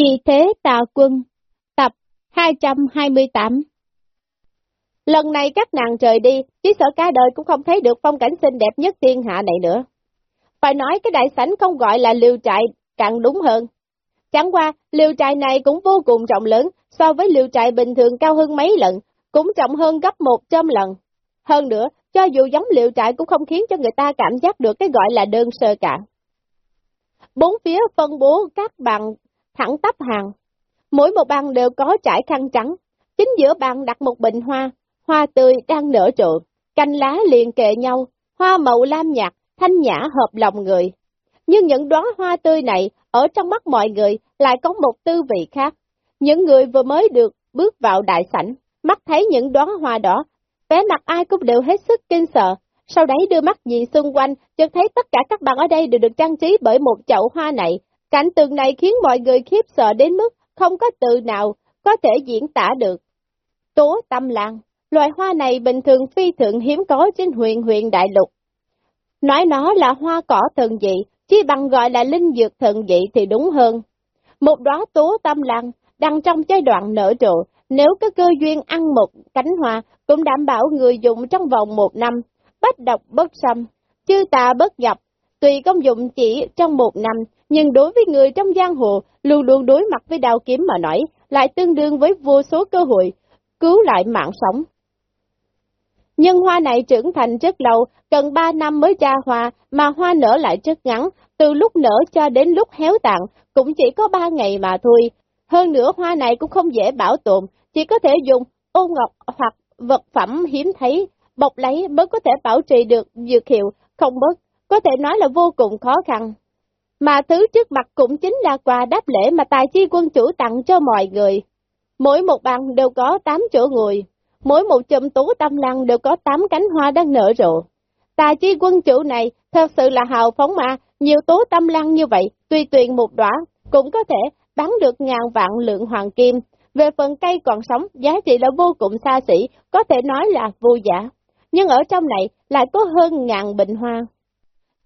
Vì thế tà quân, tập 228 Lần này các nàng trời đi, chỉ sợ cả đời cũng không thấy được phong cảnh xinh đẹp nhất thiên hạ này nữa. Phải nói cái đại sảnh không gọi là liều trại, càng đúng hơn. Chẳng qua, liều trại này cũng vô cùng trọng lớn, so với liều trại bình thường cao hơn mấy lần, cũng trọng hơn gấp một trăm lần. Hơn nữa, cho dù giống liều trại cũng không khiến cho người ta cảm giác được cái gọi là đơn sơ cả. Bốn phía phân bố các bàn thẳng tắp hàng. Mỗi một bàn đều có trải khăn trắng. Chính giữa bàn đặt một bình hoa, hoa tươi đang nở rộ, cành lá liền kề nhau, hoa màu lam nhạt, thanh nhã hợp lòng người. Nhưng những đóa hoa tươi này, ở trong mắt mọi người, lại có một tư vị khác. Những người vừa mới được bước vào đại sảnh, mắt thấy những đóa hoa đỏ, vẻ mặt ai cũng đều hết sức kinh sợ, sau đấy đưa mắt nhìn xung quanh, chợt thấy tất cả các bạn ở đây đều được trang trí bởi một chậu hoa này. Cảnh tượng này khiến mọi người khiếp sợ đến mức không có từ nào có thể diễn tả được. Tố tâm lan, loài hoa này bình thường phi thượng hiếm có trên huyện huyện đại lục. Nói nó là hoa cỏ thần dị, chỉ bằng gọi là linh dược thần dị thì đúng hơn. Một đóa tố tâm lan đang trong giai đoạn nở rộ, nếu có cơ duyên ăn một cánh hoa, cũng đảm bảo người dùng trong vòng một năm, bách độc bất xâm, chư tà bất nhập, tùy công dụng chỉ trong một năm, nhưng đối với người trong giang hồ, luôn luôn đối mặt với đao kiếm mà nói, lại tương đương với vô số cơ hội, cứu lại mạng sống. Nhân hoa này trưởng thành rất lâu, cần 3 năm mới ra hoa, mà hoa nở lại rất ngắn, từ lúc nở cho đến lúc héo tàn, cũng chỉ có 3 ngày mà thôi. Hơn nữa hoa này cũng không dễ bảo tồn, chỉ có thể dùng ô ngọc hoặc vật phẩm hiếm thấy, bọc lấy mới có thể bảo trì được dược hiệu, không mất, có thể nói là vô cùng khó khăn. Mà thứ trước mặt cũng chính là quà đáp lễ mà tài chi quân chủ tặng cho mọi người. Mỗi một bàn đều có 8 chỗ ngồi, mỗi một chùm tú tâm lăng đều có 8 cánh hoa đang nở rộ. Tài chi quân chủ này thật sự là hào phóng mà, nhiều tố tâm lăng như vậy, tùy tuyền một đóa cũng có thể bán được ngàn vạn lượng hoàng kim. Về phần cây còn sống, giá trị là vô cùng xa xỉ, có thể nói là vô giả. Nhưng ở trong này lại có hơn ngàn bình hoa.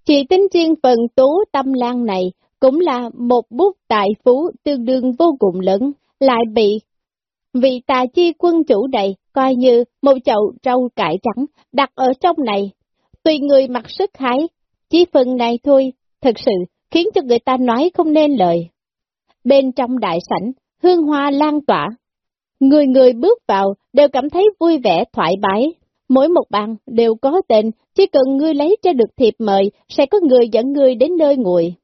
Chỉ tính riêng phần tố tâm lan này cũng là một bút tài phú tương đương vô cùng lớn, lại bị vị tà chi quân chủ này coi như một chậu rau cải trắng đặt ở trong này. Tùy người mặc sức hái, chỉ phần này thôi, thật sự khiến cho người ta nói không nên lời. Bên trong đại sảnh, hương hoa lan tỏa. Người người bước vào đều cảm thấy vui vẻ thoải mái. Mỗi một bàn đều có tên, chỉ cần ngươi lấy cho được thiệp mời, sẽ có người dẫn ngươi đến nơi ngồi.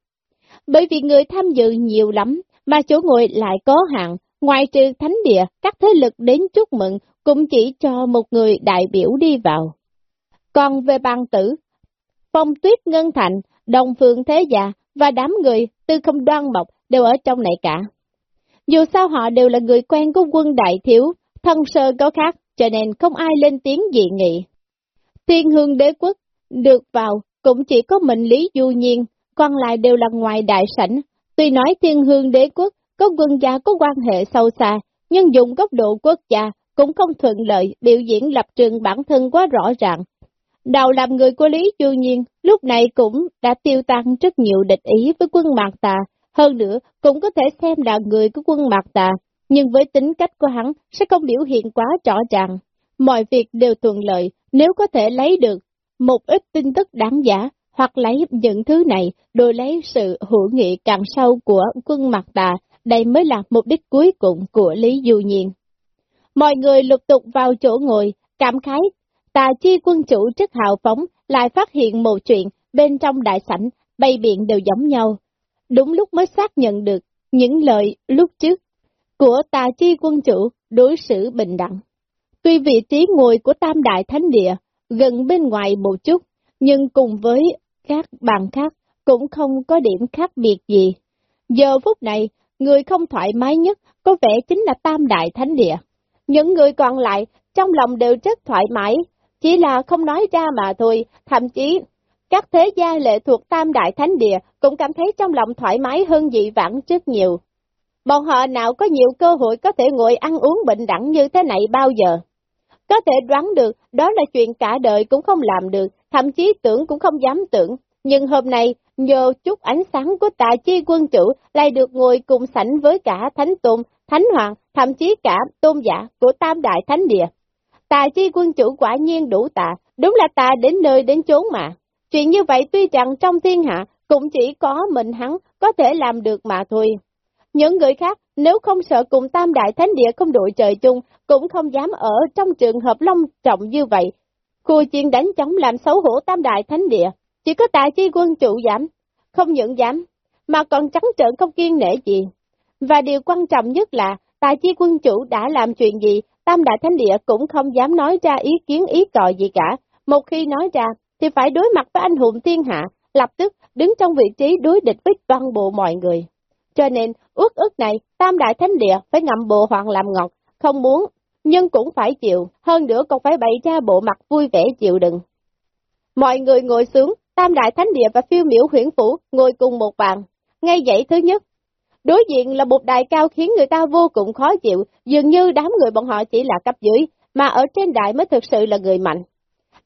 Bởi vì người tham dự nhiều lắm, mà chỗ ngồi lại có hạn, ngoài trừ thánh địa, các thế lực đến chúc mừng cũng chỉ cho một người đại biểu đi vào. Còn về bàn tử, phong tuyết ngân thành, đồng phương thế già và đám người tư không đoan mộc đều ở trong này cả. Dù sao họ đều là người quen của quân đại thiếu, thân sơ có khác, cho nên không ai lên tiếng dị nghị. Thiên hương đế quốc được vào cũng chỉ có mình Lý Du Nhiên, còn lại đều là ngoài đại sảnh. Tuy nói thiên hương đế quốc có quân gia có quan hệ sâu xa, nhưng dùng góc độ quốc gia cũng không thuận lợi biểu diễn lập trường bản thân quá rõ ràng. Đầu làm người của Lý Du Nhiên lúc này cũng đã tiêu tan rất nhiều địch ý với quân Mạc Tà, hơn nữa cũng có thể xem là người của quân Mạc Tà, nhưng với tính cách của hắn sẽ không biểu hiện quá rõ ràng. Mọi việc đều thuận lợi nếu có thể lấy được một ít tin tức đáng giá, hoặc lấy những thứ này đổi lấy sự hữu nghị càng sâu của quân mặt Tà, đây mới là mục đích cuối cùng của Lý Du Nhiên. Mọi người lục tục vào chỗ ngồi, cảm khái, tà chi quân chủ rất hào phóng, lại phát hiện một chuyện, bên trong đại sảnh, bay biện đều giống nhau. Đúng lúc mới xác nhận được những lời lúc trước của tà chi quân chủ đối xử bình đẳng. Tuy vị trí ngồi của tam đại thánh địa gần bên ngoài một chút, nhưng cùng với các bàn khác cũng không có điểm khác biệt gì. Giờ phút này, người không thoải mái nhất có vẻ chính là tam đại thánh địa. Những người còn lại trong lòng đều rất thoải mái, chỉ là không nói ra mà thôi, thậm chí các thế gia lệ thuộc tam đại thánh địa cũng cảm thấy trong lòng thoải mái hơn dị vãng rất nhiều. Bọn họ nào có nhiều cơ hội có thể ngồi ăn uống bệnh đẳng như thế này bao giờ? Có thể đoán được, đó là chuyện cả đời cũng không làm được, thậm chí tưởng cũng không dám tưởng. Nhưng hôm nay, nhờ chút ánh sáng của tạ chi quân chủ lại được ngồi cùng sảnh với cả thánh tôn, thánh hoàng, thậm chí cả tôn giả của tam đại thánh địa. Tà chi quân chủ quả nhiên đủ tà, đúng là tà đến nơi đến chốn mà. Chuyện như vậy tuy rằng trong thiên hạ cũng chỉ có mình hắn có thể làm được mà thôi. Những người khác nếu không sợ cùng tam đại thánh địa không đội trời chung, cũng không dám ở trong trường hợp long trọng như vậy. Khu chiến đánh chống làm xấu hổ tam đại thánh địa, chỉ có tài chi quân chủ giảm, không những giảm, mà còn trắng trợn không kiên nể gì. Và điều quan trọng nhất là, tài chi quân chủ đã làm chuyện gì, tam đại thánh địa cũng không dám nói ra ý kiến ý cò gì cả. Một khi nói ra, thì phải đối mặt với anh hùng thiên hạ, lập tức đứng trong vị trí đối địch với toàn bộ mọi người. Cho nên, ước ước này, tam đại thánh địa phải ngậm bộ hoàng làm ngọt, không muốn, nhưng cũng phải chịu, hơn nữa còn phải bày ra bộ mặt vui vẻ chịu đựng. Mọi người ngồi xuống, tam đại thánh địa và phiêu miểu huyển phủ ngồi cùng một bàn. Ngay dãy thứ nhất, đối diện là một đài cao khiến người ta vô cùng khó chịu, dường như đám người bọn họ chỉ là cấp dưới, mà ở trên đài mới thực sự là người mạnh.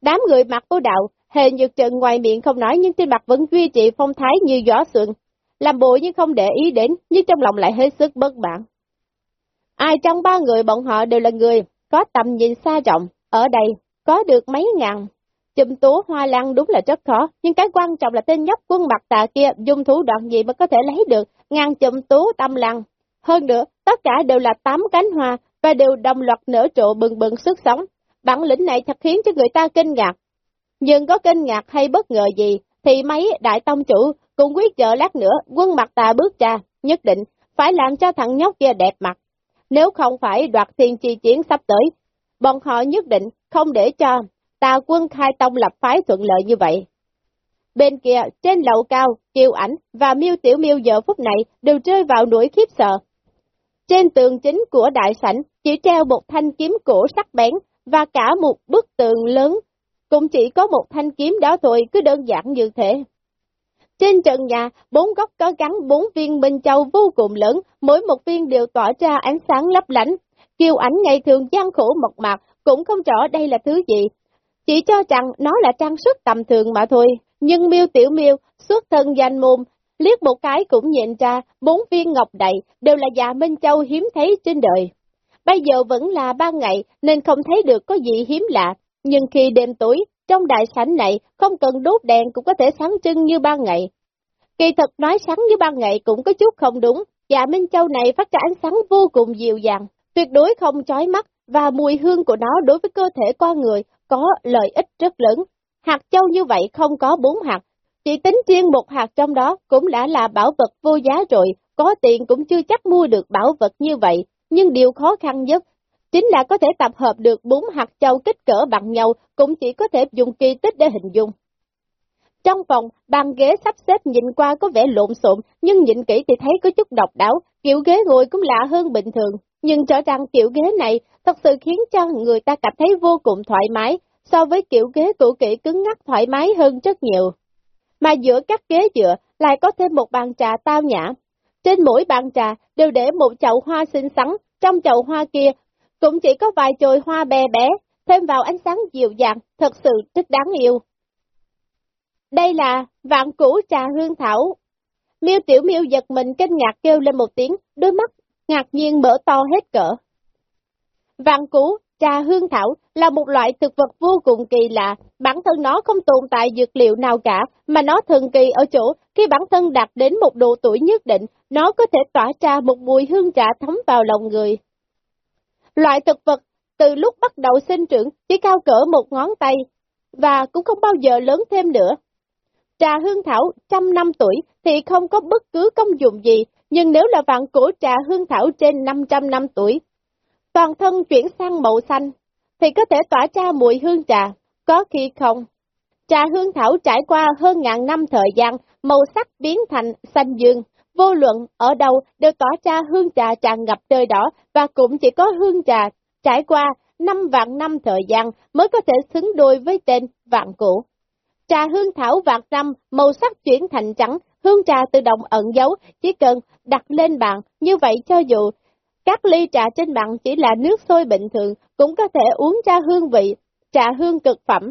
Đám người mặc vô đạo, hề nhược trần ngoài miệng không nói nhưng trên mặt vẫn duy trì phong thái như gió sương, làm bộ như không để ý đến, nhưng trong lòng lại hết sức bất mãn. Ai trong ba người bọn họ đều là người có tầm nhìn xa rộng, ở đây có được mấy ngàn. Chùm tố hoa lan đúng là rất khó, nhưng cái quan trọng là tên nhóc quân mặt tà kia dùng thủ đoạn gì mà có thể lấy được ngàn chùm tố tâm lăng. Hơn nữa, tất cả đều là tám cánh hoa và đều đồng loạt nở trộ bừng bừng sức sống. Bản lĩnh này thật khiến cho người ta kinh ngạc. Nhưng có kinh ngạc hay bất ngờ gì, thì mấy đại tông chủ cũng quyết chờ lát nữa quân mặt ta bước ra, nhất định phải làm cho thằng nhóc kia đẹp mặt. Nếu không phải đoạt thiên chi chiến sắp tới, bọn họ nhất định không để cho tà quân khai tông lập phái thuận lợi như vậy. Bên kia, trên lầu cao, Kiều Ảnh và Miêu Tiểu Miêu giờ phút này đều rơi vào nỗi khiếp sợ. Trên tường chính của đại sảnh chỉ treo một thanh kiếm cổ sắc bén và cả một bức tường lớn, cũng chỉ có một thanh kiếm đó thôi, cứ đơn giản như thế. Trên trần nhà, bốn góc có gắn bốn viên minh châu vô cùng lớn, mỗi một viên đều tỏa ra ánh sáng lấp lánh. Kiều ảnh ngày thường gian khổ mộc mạc, cũng không rõ đây là thứ gì. Chỉ cho rằng nó là trang sức tầm thường mà thôi, nhưng miêu tiểu miêu xuất thân danh môn, liếc một cái cũng nhận ra bốn viên ngọc đầy đều là già Minh Châu hiếm thấy trên đời. Bây giờ vẫn là ban ngày nên không thấy được có gì hiếm lạ, nhưng khi đêm tối, trong đại sảnh này, không cần đốt đèn cũng có thể sáng trưng như ban ngày. Kỳ thật nói sáng như ban ngày cũng có chút không đúng, dạ Minh Châu này phát ra ánh sáng vô cùng dịu dàng, tuyệt đối không chói mắt, và mùi hương của nó đối với cơ thể con người có lợi ích rất lớn. Hạt châu như vậy không có bốn hạt, chỉ tính riêng một hạt trong đó cũng đã là bảo vật vô giá rồi, có tiền cũng chưa chắc mua được bảo vật như vậy, nhưng điều khó khăn nhất chính là có thể tập hợp được bốn hạt châu kích cỡ bằng nhau, cũng chỉ có thể dùng kỳ tích để hình dung. Trong phòng, bàn ghế sắp xếp nhìn qua có vẻ lộn xộn, nhưng nhìn kỹ thì thấy có chút độc đáo, kiểu ghế ngồi cũng lạ hơn bình thường. Nhưng rõ ràng kiểu ghế này thật sự khiến cho người ta cảm thấy vô cùng thoải mái, so với kiểu ghế cũ kỹ cứng ngắc thoải mái hơn rất nhiều. Mà giữa các ghế dựa lại có thêm một bàn trà tao nhã. Trên mỗi bàn trà đều để một chậu hoa xinh xắn, trong chậu hoa kia cũng chỉ có vài chồi hoa bé bé, thêm vào ánh sáng dịu dàng, thật sự rất đáng yêu. Đây là vạn củ trà hương thảo. Miêu tiểu miêu giật mình kinh ngạc kêu lên một tiếng, đôi mắt ngạc nhiên mở to hết cỡ. Vạn củ trà hương thảo là một loại thực vật vô cùng kỳ lạ, bản thân nó không tồn tại dược liệu nào cả, mà nó thần kỳ ở chỗ khi bản thân đạt đến một độ tuổi nhất định, nó có thể tỏa ra một mùi hương trà thấm vào lòng người. Loại thực vật từ lúc bắt đầu sinh trưởng chỉ cao cỡ một ngón tay, và cũng không bao giờ lớn thêm nữa. Trà hương thảo trăm năm tuổi thì không có bất cứ công dụng gì, nhưng nếu là vạn cổ trà hương thảo trên 500 năm tuổi, toàn thân chuyển sang màu xanh, thì có thể tỏa ra mùi hương trà, có khi không. Trà hương thảo trải qua hơn ngàn năm thời gian, màu sắc biến thành xanh dương, vô luận ở đâu đều tỏa ra hương trà tràn ngập trời đỏ và cũng chỉ có hương trà trải qua năm vạn năm thời gian mới có thể xứng đôi với tên vạn cổ. Trà hương thảo vạn năm, màu sắc chuyển thành trắng, hương trà tự động ẩn giấu, chỉ cần đặt lên bàn, như vậy cho dù các ly trà trên bàn chỉ là nước sôi bình thường, cũng có thể uống ra hương vị, trà hương cực phẩm.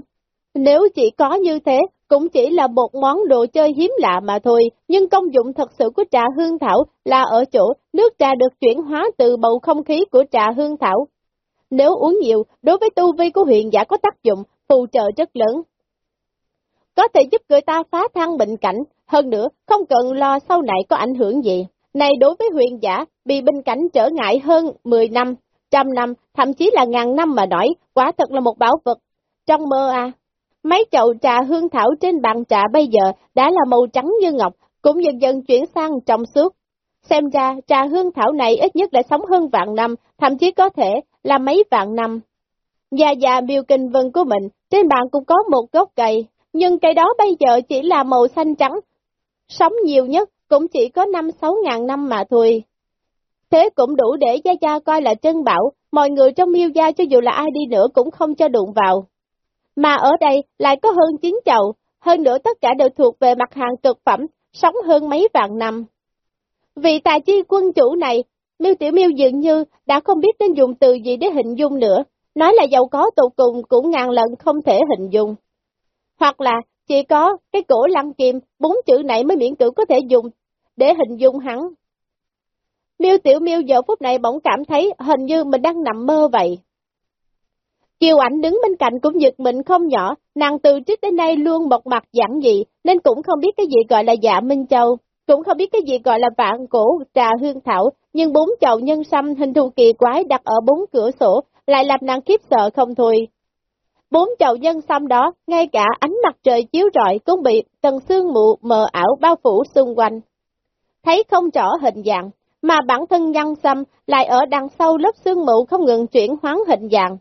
Nếu chỉ có như thế, cũng chỉ là một món đồ chơi hiếm lạ mà thôi, nhưng công dụng thật sự của trà hương thảo là ở chỗ nước trà được chuyển hóa từ bầu không khí của trà hương thảo. Nếu uống nhiều, đối với tu vi của huyền giả có tác dụng, phù trợ rất lớn. Có thể giúp người ta phá thăng bệnh cảnh, hơn nữa không cần lo sau này có ảnh hưởng gì. Này đối với huyền giả, bị bệnh cảnh trở ngại hơn 10 năm, trăm năm, thậm chí là ngàn năm mà nói, quả thật là một bảo vật. Trong mơ à, mấy chậu trà hương thảo trên bàn trà bây giờ đã là màu trắng như ngọc, cũng dần dần chuyển sang trong suốt. Xem ra, trà hương thảo này ít nhất đã sống hơn vạn năm, thậm chí có thể là mấy vạn năm. Già già miêu kinh vân của mình, trên bàn cũng có một gốc cây, nhưng cây đó bây giờ chỉ là màu xanh trắng. Sống nhiều nhất cũng chỉ có năm sáu ngàn năm mà thôi. Thế cũng đủ để Gia Gia coi là chân bảo, mọi người trong miêu gia cho dù là ai đi nữa cũng không cho đụng vào. Mà ở đây lại có hơn chín chậu, hơn nữa tất cả đều thuộc về mặt hàng cực phẩm, sống hơn mấy vạn năm. Vị tài chi quân chủ này, miêu tiểu miêu dường như đã không biết nên dùng từ gì để hình dung nữa, nói là giàu có tụ cùng cũng ngàn lần không thể hình dung. Hoặc là chỉ có cái cổ lăng kim, bốn chữ này mới miễn cưỡng có thể dùng để hình dung hắn. Miêu Tiểu Miêu giờ phút này bỗng cảm thấy hình như mình đang nằm mơ vậy. Kiều ảnh đứng bên cạnh cũng giật mình không nhỏ, nàng từ trước đến nay luôn bộc mặt giản dị, nên cũng không biết cái gì gọi là dạ Minh Châu, cũng không biết cái gì gọi là vạn cổ trà hương thảo, nhưng bốn chậu nhân sâm hình thù kỳ quái đặt ở bốn cửa sổ, lại làm nàng khiếp sợ không thôi. Bốn chậu nhân sâm đó, ngay cả ánh mặt trời chiếu rọi cũng bị tầng sương mù mờ ảo bao phủ xung quanh. Thấy không rõ hình dạng, mà bản thân nhân sâm lại ở đằng sau lớp sương mù không ngừng chuyển hoán hình dạng.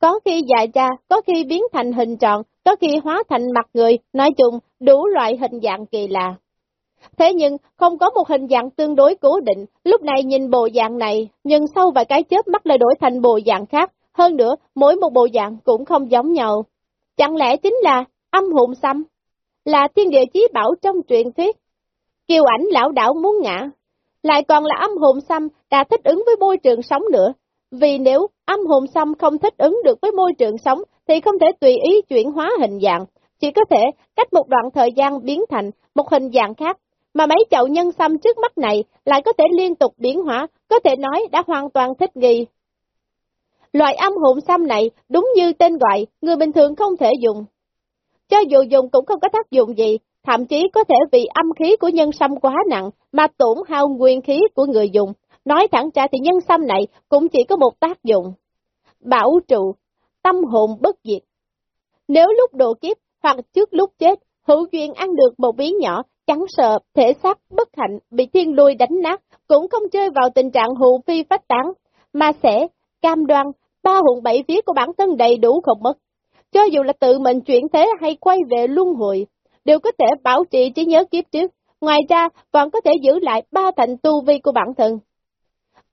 Có khi dài ra, có khi biến thành hình tròn, có khi hóa thành mặt người, nói chung đủ loại hình dạng kỳ lạ. Thế nhưng, không có một hình dạng tương đối cố định, lúc này nhìn bộ dạng này, nhưng sau vài cái chớp mắt lại đổi thành bộ dạng khác, hơn nữa, mỗi một bộ dạng cũng không giống nhau. Chẳng lẽ chính là âm hồn xăm? Là thiên địa chí bảo trong truyền thuyết. Kiều ảnh lão đảo muốn ngã, lại còn là âm hồn xăm đã thích ứng với môi trường sống nữa. Vì nếu âm hồn xăm không thích ứng được với môi trường sống thì không thể tùy ý chuyển hóa hình dạng, chỉ có thể cách một đoạn thời gian biến thành một hình dạng khác. Mà mấy chậu nhân xăm trước mắt này lại có thể liên tục biến hóa, có thể nói đã hoàn toàn thích nghi. Loại âm hồn xăm này đúng như tên gọi, người bình thường không thể dùng. Cho dù dùng cũng không có tác dụng gì, thậm chí có thể vì âm khí của nhân xăm quá nặng mà tổn hao nguyên khí của người dùng. Nói thẳng ra thì nhân sâm này cũng chỉ có một tác dụng. Bảo trụ, tâm hồn bất diệt. Nếu lúc độ kiếp hoặc trước lúc chết, hữu duyên ăn được một miếng nhỏ, chẳng sợ thể xác bất hạnh bị thiên lôi đánh nát, cũng không chơi vào tình trạng hù phi phách tán, mà sẽ cam đoan ba hồn bảy vía của bản thân đầy đủ không mất. Cho dù là tự mình chuyển thế hay quay về luân hồi, đều có thể bảo trì trí nhớ kiếp trước, ngoài ra còn có thể giữ lại ba thành tu vi của bản thân.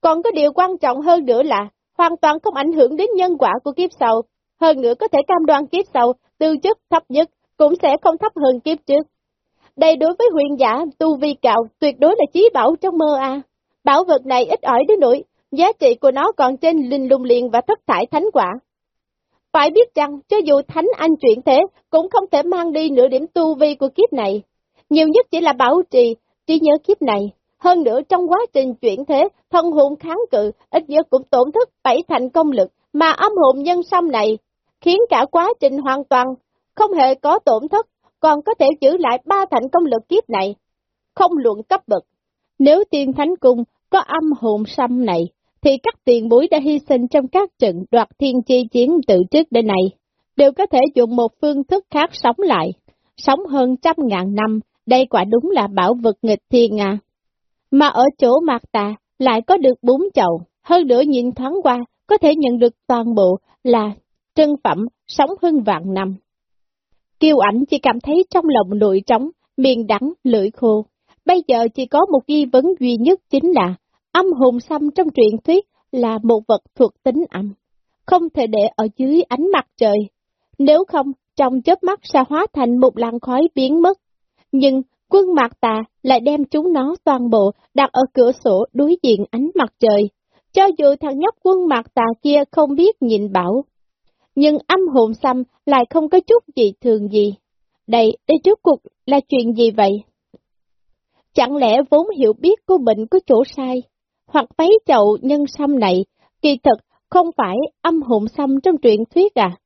Còn có điều quan trọng hơn nữa là, hoàn toàn không ảnh hưởng đến nhân quả của kiếp sau, hơn nữa có thể cam đoan kiếp sau, tư chất thấp nhất cũng sẽ không thấp hơn kiếp trước. Đây đối với huyền giả, tu vi cao, tuyệt đối là chí bảo trong mơ a. Bảo vật này ít ỏi đến nỗi, giá trị của nó còn trên linh lung liền và thất thải thánh quả. Phải biết rằng, cho dù Thánh Anh chuyển thế, cũng không thể mang đi nửa điểm tu vi của kiếp này. Nhiều nhất chỉ là bảo trì, trí nhớ kiếp này. Hơn nữa trong quá trình chuyển thế, thân hồn kháng cự, ít nhất cũng tổn thất bảy thành công lực, mà âm hồn nhân sâm này, khiến cả quá trình hoàn toàn không hề có tổn thất, còn có thể giữ lại ba thành công lực kiếp này. Không luận cấp bậc. Nếu tiên thánh cung có âm hồn sâm này, thì các tiền bối đã hy sinh trong các trận đoạt thiên chi chiến từ trước đến nay, đều có thể dùng một phương thức khác sống lại, sống hơn trăm ngàn năm, đây quả đúng là bảo vật nghịch thiên à. Mà ở chỗ mạc tà lại có được bốn chậu, hơn nữa nhìn thoáng qua, có thể nhận được toàn bộ là trân phẩm sống hơn vạn năm. Kiều ảnh chỉ cảm thấy trong lòng nội trống, miệng đắng, lưỡi khô. Bây giờ chỉ có một nghi vấn duy nhất chính là Âm hồn xăm trong truyện thuyết là một vật thuộc tính âm, không thể để ở dưới ánh mặt trời, nếu không trong chớp mắt sẽ hóa thành một làn khói biến mất. Nhưng quân mạc tà lại đem chúng nó toàn bộ đặt ở cửa sổ đối diện ánh mặt trời, cho dù thằng nhóc quân mạc tà kia không biết nhìn bảo. Nhưng âm hồn xăm lại không có chút gì thường gì. đây, đây trước cuộc là chuyện gì vậy? Chẳng lẽ vốn hiểu biết của mình có chỗ sai, hoặc mấy chậu nhân xăm này, kỳ thật không phải âm hồn xăm trong truyện thuyết à?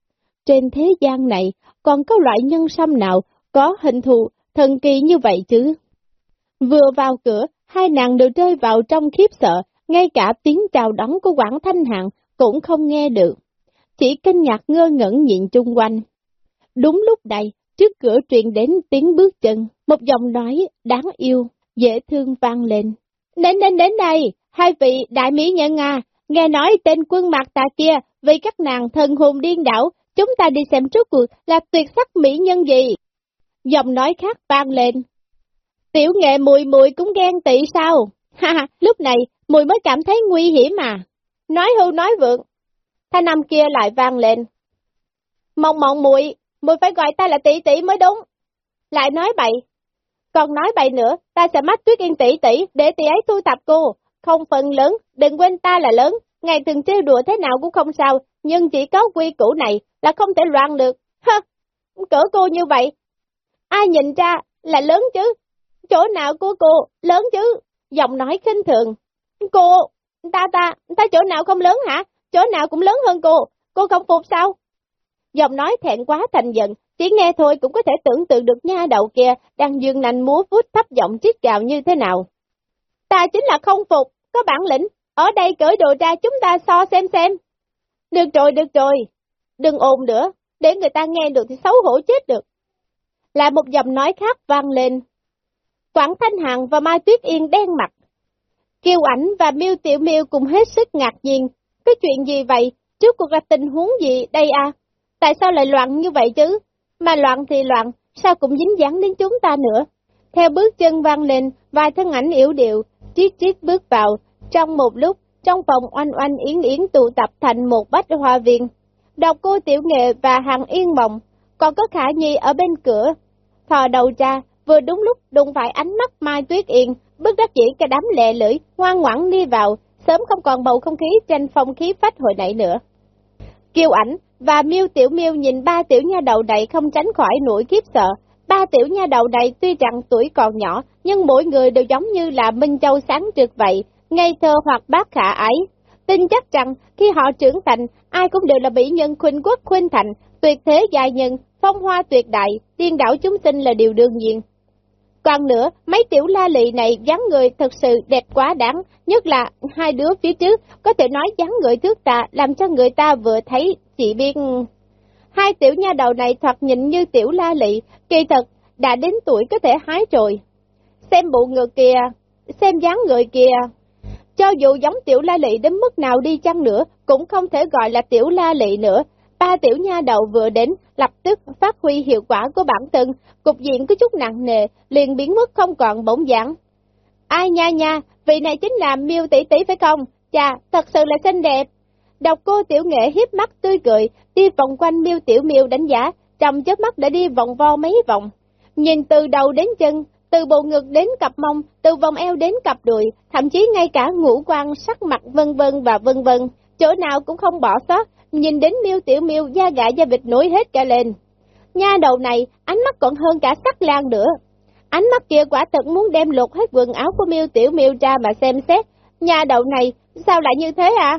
Trên thế gian này, còn có loại nhân xăm nào có hình thù thần kỳ như vậy chứ? Vừa vào cửa, hai nàng đều rơi vào trong khiếp sợ, ngay cả tiếng chào đón của Quảng Thanh Hạng cũng không nghe được. Chỉ kinh ngạc ngơ ngẩn nhìn chung quanh. Đúng lúc này, trước cửa truyền đến tiếng bước chân, một giọng nói đáng yêu, dễ thương vang lên. Đến đến đến đây, hai vị đại mỹ nhân à, nghe nói tên quân mặt tà kia, vì các nàng thần hồn điên đảo, chúng ta đi xem trước cuộc là tuyệt sắc mỹ nhân gì. Giọng nói khác vang lên. Tiểu nghệ mùi mùi cũng ghen tị sao? Ha ha, lúc này mùi mới cảm thấy nguy hiểm mà. Nói hưu nói vượng. Thanh âm kia lại vang lên. mộng mộng mùi, mùi phải gọi ta là tỷ tỷ mới đúng. Lại nói bậy. Còn nói bậy nữa, ta sẽ mắt tuyết yên tỷ tỷ để tỷ ấy thu tập cô. Không phần lớn, đừng quên ta là lớn. Ngày thường trêu đùa thế nào cũng không sao, nhưng chỉ có quy củ này là không thể loạn được. Hơ, cỡ cô như vậy. Ai nhìn ra là lớn chứ? Chỗ nào của cô lớn chứ? Giọng nói khinh thường. Cô, ta ta, ta chỗ nào không lớn hả? Chỗ nào cũng lớn hơn cô, cô không phục sao? Giọng nói thẹn quá thành giận, chỉ nghe thôi cũng có thể tưởng tượng được nha đầu kia đang dương nành múa vút thấp giọng chít gào như thế nào. Ta chính là không phục, có bản lĩnh, ở đây cởi đồ ra chúng ta so xem xem. Được rồi, được rồi, đừng ồn nữa, để người ta nghe được thì xấu hổ chết được. Lại một giọng nói khác vang lên. Quảng Thanh Hằng và Mai Tuyết Yên đen mặt. Kiều ảnh và Miêu Tiểu Miêu cùng hết sức ngạc nhiên. Cái chuyện gì vậy? Trước cuộc là tình huống gì đây à? Tại sao lại loạn như vậy chứ? Mà loạn thì loạn, sao cũng dính dáng đến chúng ta nữa? Theo bước chân vang lên, vài thân ảnh yếu điệu, chiếc chiếc bước vào. Trong một lúc, trong phòng oanh oanh yến yến tụ tập thành một bách hoa viên. Đọc cô Tiểu Nghệ và hàng Yên Mộng, còn có Khả Nhi ở bên cửa. Thò đầu ra, vừa đúng lúc đụng phải ánh mắt Mai Tuyết Yên, bước đắc chỉ cái đám lệ lưỡi, ngoan ngoãn đi vào, sớm không còn bầu không khí tranh phong khí phách hồi nãy nữa. Kiều ảnh và miêu tiểu miêu nhìn ba tiểu nha đầu này không tránh khỏi nỗi kiếp sợ. Ba tiểu nha đầu này tuy rằng tuổi còn nhỏ, nhưng mỗi người đều giống như là Minh Châu sáng trượt vậy, ngây thơ hoặc bác khả ái. Tin chắc rằng khi họ trưởng thành, ai cũng đều là mỹ nhân khuynh quốc khuynh thành, tuyệt thế giai nhân, phong hoa tuyệt đại, tiên đảo chúng sinh là điều đương nhiên. Còn nữa, mấy tiểu la lị này dáng người thật sự đẹp quá đáng, nhất là hai đứa phía trước, có thể nói dáng người thước tạ, làm cho người ta vừa thấy chỉ biết... Hai tiểu nha đầu này thoạt nhìn như tiểu la lị, kỳ thật, đã đến tuổi có thể hái rồi. Xem bộ ngực kìa, xem dáng người kìa. Cho dù giống tiểu la lị đến mức nào đi chăng nữa, cũng không thể gọi là tiểu la lị nữa, Ba tiểu nha đầu vừa đến, lập tức phát huy hiệu quả của bản thân, cục diện có chút nặng nề, liền biến mất không còn bỗng dáng. Ai nha nha, vị này chính là miêu tỷ tỷ phải không? Chà, thật sự là xinh đẹp. Đọc cô tiểu nghệ hiếp mắt tươi cười, đi vòng quanh miêu tiểu miêu đánh giá, trong chớp mắt đã đi vòng vo mấy vòng. Nhìn từ đầu đến chân, từ bộ ngực đến cặp mông, từ vòng eo đến cặp đùi, thậm chí ngay cả ngũ quan, sắc mặt vân vân và vân vân, chỗ nào cũng không bỏ sót, nhìn đến miêu tiểu miêu da gà da vịt nổi hết cả lên. Nha đầu này, ánh mắt còn hơn cả sắc lan nữa. Ánh mắt kia quả thật muốn đem lột hết quần áo của miêu tiểu miêu ra mà xem xét. Nha đầu này, sao lại như thế à?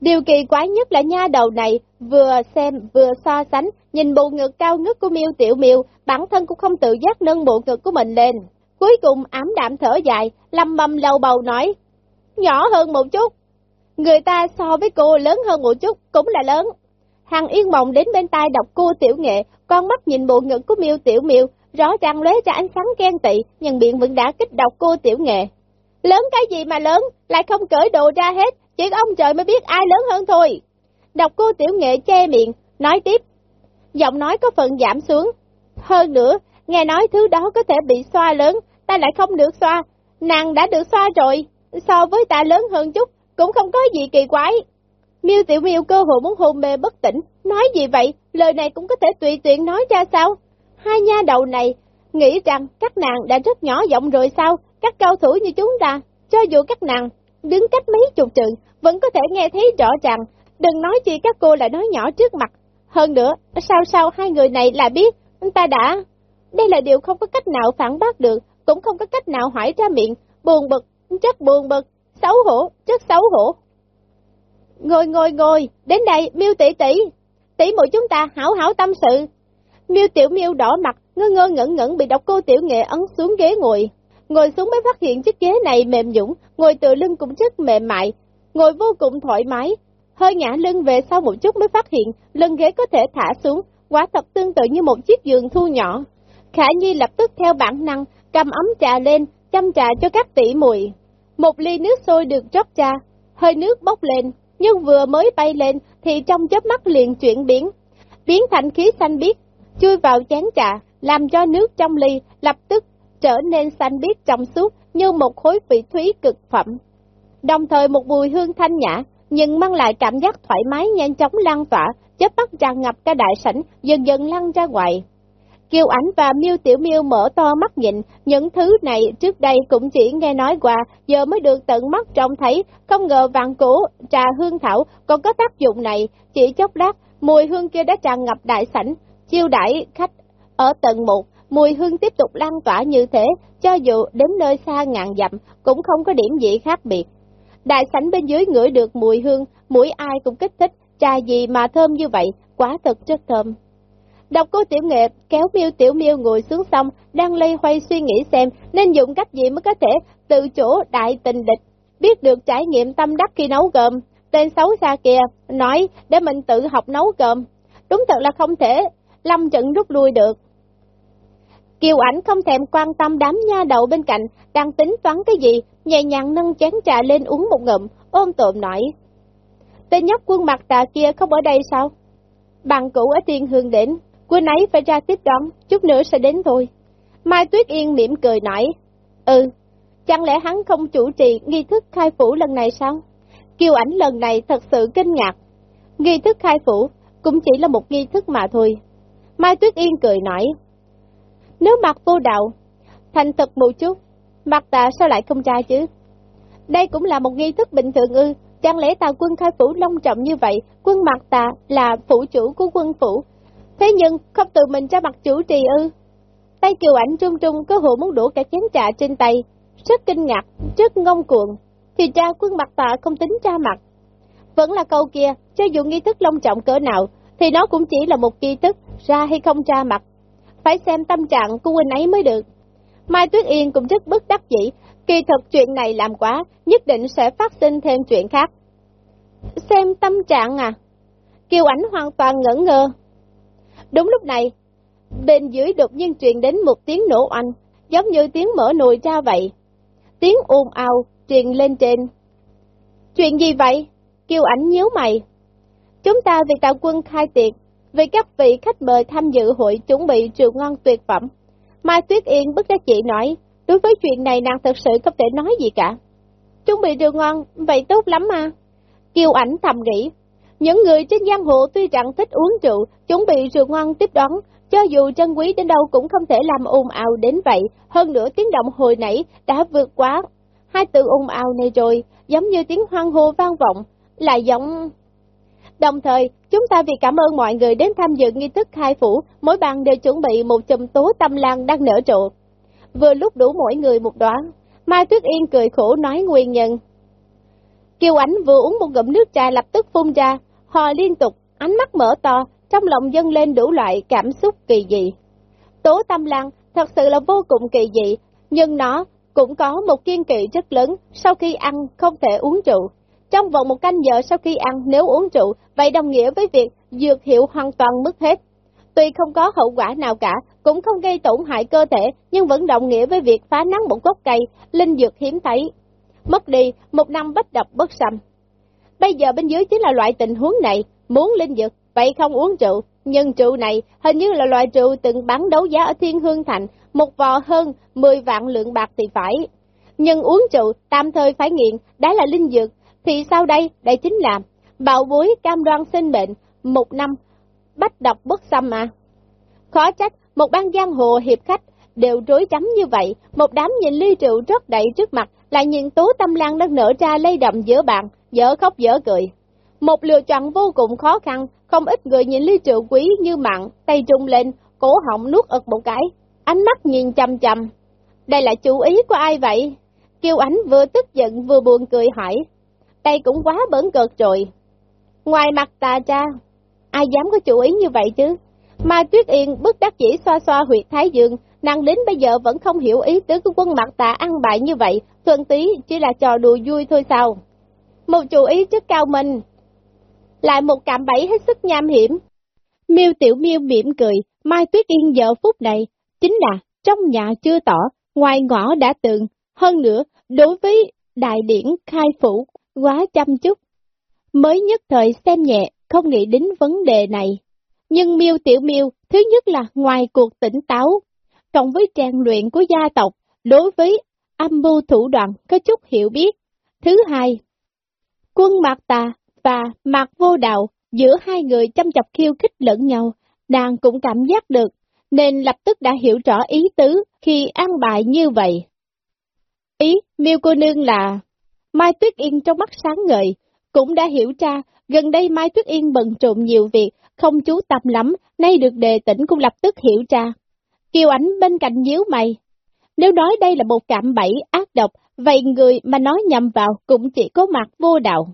Điều kỳ quái nhất là nha đầu này vừa xem vừa so sánh, nhìn bộ ngực cao ngất của miêu tiểu miêu, bản thân cũng không tự giác nâng bộ ngực của mình lên. Cuối cùng ám đạm thở dài, lầm mâm lâu bầu nói, nhỏ hơn một chút, Người ta so với cô lớn hơn một chút, cũng là lớn. Hàng yên mộng đến bên tai đọc cô tiểu nghệ, con mắt nhìn bộ ngực của miêu tiểu miêu, rõ ràng lóe ra ánh sáng ghen tị, nhưng miệng vẫn đã kích đọc cô tiểu nghệ. Lớn cái gì mà lớn, lại không cởi đồ ra hết, chỉ có ông trời mới biết ai lớn hơn thôi. Đọc cô tiểu nghệ che miệng, nói tiếp. Giọng nói có phần giảm xuống. Hơn nữa, nghe nói thứ đó có thể bị xoa lớn, ta lại không được xoa. Nàng đã được xoa rồi, so với ta lớn hơn chút, cũng không có gì kỳ quái. Miêu Tiểu Miêu cơ hội muốn hôn mê bất tỉnh, nói gì vậy, lời này cũng có thể tùy tiện nói ra sao? Hai nha đầu này nghĩ rằng các nàng đã rất nhỏ giọng rồi sao, các cao thủ như chúng ta, cho dù các nàng đứng cách mấy chục trượng, vẫn có thể nghe thấy rõ ràng, đừng nói chi các cô lại nói nhỏ trước mặt. Hơn nữa, sao sao hai người này là biết, ta đã... Đây là điều không có cách nào phản bác được, cũng không có cách nào hỏi ra miệng, buồn bực, rất buồn bực, xấu hổ, rất xấu hổ. Ngồi ngồi ngồi, đến đây, miêu tỷ tỷ, tỷ muội chúng ta hảo hảo tâm sự. Miêu tiểu miêu đỏ mặt, ngơ ngơ ngẩn ngẩn bị độc cô tiểu nghệ ấn xuống ghế ngồi. Ngồi xuống mới phát hiện chiếc ghế này mềm dũng, ngồi tựa lưng cũng rất mềm mại, ngồi vô cùng thoải mái. Hơi ngã lưng về sau một chút mới phát hiện, lưng ghế có thể thả xuống, quả thật tương tự như một chiếc giường thu nhỏ. Khả Nhi lập tức theo bản năng, cầm ấm trà lên, chăm trà cho các tỷ muội. Một ly nước sôi được rót ra, hơi nước bốc lên, nhưng vừa mới bay lên thì trong chớp mắt liền chuyển biến, biến thành khí xanh biếc, chui vào chén trà, làm cho nước trong ly lập tức trở nên xanh biếc trong suốt như một khối vị thúy cực phẩm. Đồng thời một mùi hương thanh nhã, nhưng mang lại cảm giác thoải mái nhanh chóng lan tỏa, chớp mắt tràn ngập cả đại sảnh, dần dần lăn ra ngoài. Kiều Ảnh và Miêu Tiểu Miêu mở to mắt nhìn, những thứ này trước đây cũng chỉ nghe nói qua, giờ mới được tận mắt trông thấy, không ngờ vạn cổ, trà hương thảo còn có tác dụng này, chỉ chốc lát, mùi hương kia đã tràn ngập đại sảnh, chiêu đãi khách ở tầng một, mùi hương tiếp tục lan tỏa như thế, cho dù đến nơi xa ngàn dặm, cũng không có điểm gì khác biệt. Đại sảnh bên dưới ngửi được mùi hương, mũi ai cũng kích thích, trà gì mà thơm như vậy, quả thật rất thơm độc cô tiểu nghệ kéo miêu tiểu miêu ngồi xuống xong, đang lây hoay suy nghĩ xem nên dùng cách gì mới có thể từ chỗ đại tình địch, biết được trải nghiệm tâm đắc khi nấu cơm. Tên xấu xa kia, nói để mình tự học nấu cơm. Đúng thật là không thể, lâm trận rút lui được. Kiều ảnh không thèm quan tâm đám nha đậu bên cạnh, đang tính toán cái gì, nhẹ nhàng nâng chén trà lên uống một ngụm, ôm tộm nói. Tên nhóc quân mặt tà kia không ở đây sao? Bằng cũ ở thiên hương đến, cô nấy phải ra tiếp đón, chút nữa sẽ đến thôi. Mai Tuyết Yên mỉm cười nói, Ừ, chẳng lẽ hắn không chủ trì nghi thức khai phủ lần này sao? Kiều ảnh lần này thật sự kinh ngạc. Nghi thức khai phủ cũng chỉ là một nghi thức mà thôi. Mai Tuyết Yên cười nói, Nếu mặt vô đạo, thành thật một chút, mặt ta sao lại không ra chứ? Đây cũng là một nghi thức bình thường ư, chẳng lẽ tà quân khai phủ long trọng như vậy, quân mặt ta là phủ chủ của quân phủ, Thế nhưng không tự mình ra mặt chủ trì ư. Tay kiều ảnh trung trung cơ hội muốn đổ cả chén trà trên tay, rất kinh ngạc, rất ngông cuồng. Thì ra quân mặt tạ không tính ra mặt. Vẫn là câu kia, cho dù nghi thức long trọng cỡ nào, thì nó cũng chỉ là một nghi thức, ra hay không ra mặt. Phải xem tâm trạng của huynh ấy mới được. Mai Tuyết Yên cũng rất bức đắc dĩ, kỳ thật chuyện này làm quá, nhất định sẽ phát sinh thêm chuyện khác. Xem tâm trạng à? Kiều ảnh hoàn toàn ngẩn ngơ, Đúng lúc này, bên dưới đột nhiên truyền đến một tiếng nổ oanh, giống như tiếng mở nồi ra vậy. Tiếng ồn ào truyền lên trên. Chuyện gì vậy? Kiều ảnh nhíu mày. Chúng ta vì tạo quân khai tiệc, vì các vị khách mời tham dự hội chuẩn bị rượu ngon tuyệt phẩm. Mai Tuyết Yên bất ra chị nói, đối với chuyện này nàng thật sự không thể nói gì cả. Chuẩn bị rượu ngon, vậy tốt lắm mà. Kiều ảnh thầm nghĩ, những người trên giang hồ tuy rằng thích uống rượu, chuẩn bị rượu ngon tiếp đón, cho dù chân quý đến đâu cũng không thể làm ồn ào đến vậy, hơn nữa tiếng động hồi nãy đã vượt quá. Hai từ ồn ào này rồi, giống như tiếng hoang hô vang vọng, lại giống... Đồng thời, chúng ta vì cảm ơn mọi người đến tham dự nghi thức khai phủ, mỗi bàn đều chuẩn bị một chùm tố tâm lan đang nở trộn. Vừa lúc đủ mỗi người một đoán, Mai Tuyết Yên cười khổ nói nguyên nhân. Kiều Ánh vừa uống một ngụm nước trà lập tức phun ra, hò liên tục, ánh mắt mở to, trong lòng dâng lên đủ loại cảm xúc kỳ dị. Tố Tâm Lan thật sự là vô cùng kỳ dị, nhưng nó cũng có một kiên kỵ rất lớn, sau khi ăn không thể uống rượu. Trong vòng một canh giờ sau khi ăn nếu uống rượu, vậy đồng nghĩa với việc dược hiệu hoàn toàn mất hết. Tuy không có hậu quả nào cả, cũng không gây tổn hại cơ thể, nhưng vẫn đồng nghĩa với việc phá nắng một gốc cây, linh dược hiếm thấy. Mất đi, một năm bách độc bất xâm. Bây giờ bên dưới chính là loại tình huống này, muốn linh dược, vậy không uống rượu, nhưng rượu này hình như là loại rượu từng bán đấu giá ở Thiên Hương Thành, một vò hơn 10 vạn lượng bạc thì phải. Nhưng uống rượu, tạm thời phải nghiện, đã là linh dược, thì sau đây, đây chính là bạo bối cam đoan sinh bệnh một năm, bách độc bất xâm mà. Khó trách, một ban giang hồ hiệp khách đều rối trắng như vậy, một đám nhìn ly rượu rất đầy trước mặt, lại nhìn tố tâm lan đang nở ra lây đậm giữa bạn, dở khóc dở cười. Một lựa chọn vô cùng khó khăn, không ít người nhìn Lý Triệu quý như mặn, tay trung lên, cổ họng nuốt ực một cái, ánh mắt nhìn chầm chầm. Đây là chủ ý của ai vậy? Kiều Ánh vừa tức giận vừa buồn cười hỏi. Đây cũng quá bẩn cợt rồi. Ngoài mặt tà cha, ai dám có chủ ý như vậy chứ? Mai Tuyết Yên bức đắc chỉ xoa xoa huyệt Thái Dương, nàng đến bây giờ vẫn không hiểu ý tứ của quân mặt tà ăn bại như vậy, thuần tí chỉ là trò đùa vui thôi sao? Một chủ ý rất cao minh, lại một cạm bẫy hết sức nham hiểm. Miêu Tiểu Miêu mỉm cười, Mai Tuyết Yên giờ phút này, chính là trong nhà chưa tỏ, ngoài ngõ đã tường, hơn nữa, đối với đại điển khai phủ, quá chăm chút. Mới nhất thời xem nhẹ, không nghĩ đến vấn đề này. Nhưng miêu tiểu miêu, thứ nhất là ngoài cuộc tỉnh táo, cộng với trang luyện của gia tộc, đối với âm mưu thủ đoạn có chút hiểu biết. Thứ hai, quân mạc tà và mạc vô đạo giữa hai người chăm chọc khiêu khích lẫn nhau, nàng cũng cảm giác được, nên lập tức đã hiểu rõ ý tứ khi an bài như vậy. Ý, miêu cô nương là... Mai Tuyết Yên trong mắt sáng ngời, cũng đã hiểu ra, gần đây Mai Tuyết Yên bận trộn nhiều việc, không chú tâm lắm, nay được đề tỉnh cũng lập tức hiểu ra. Kiều ảnh bên cạnh nhíu mày. Nếu nói đây là một cạm bẫy ác độc, vậy người mà nói nhầm vào cũng chỉ có mặt vô đạo.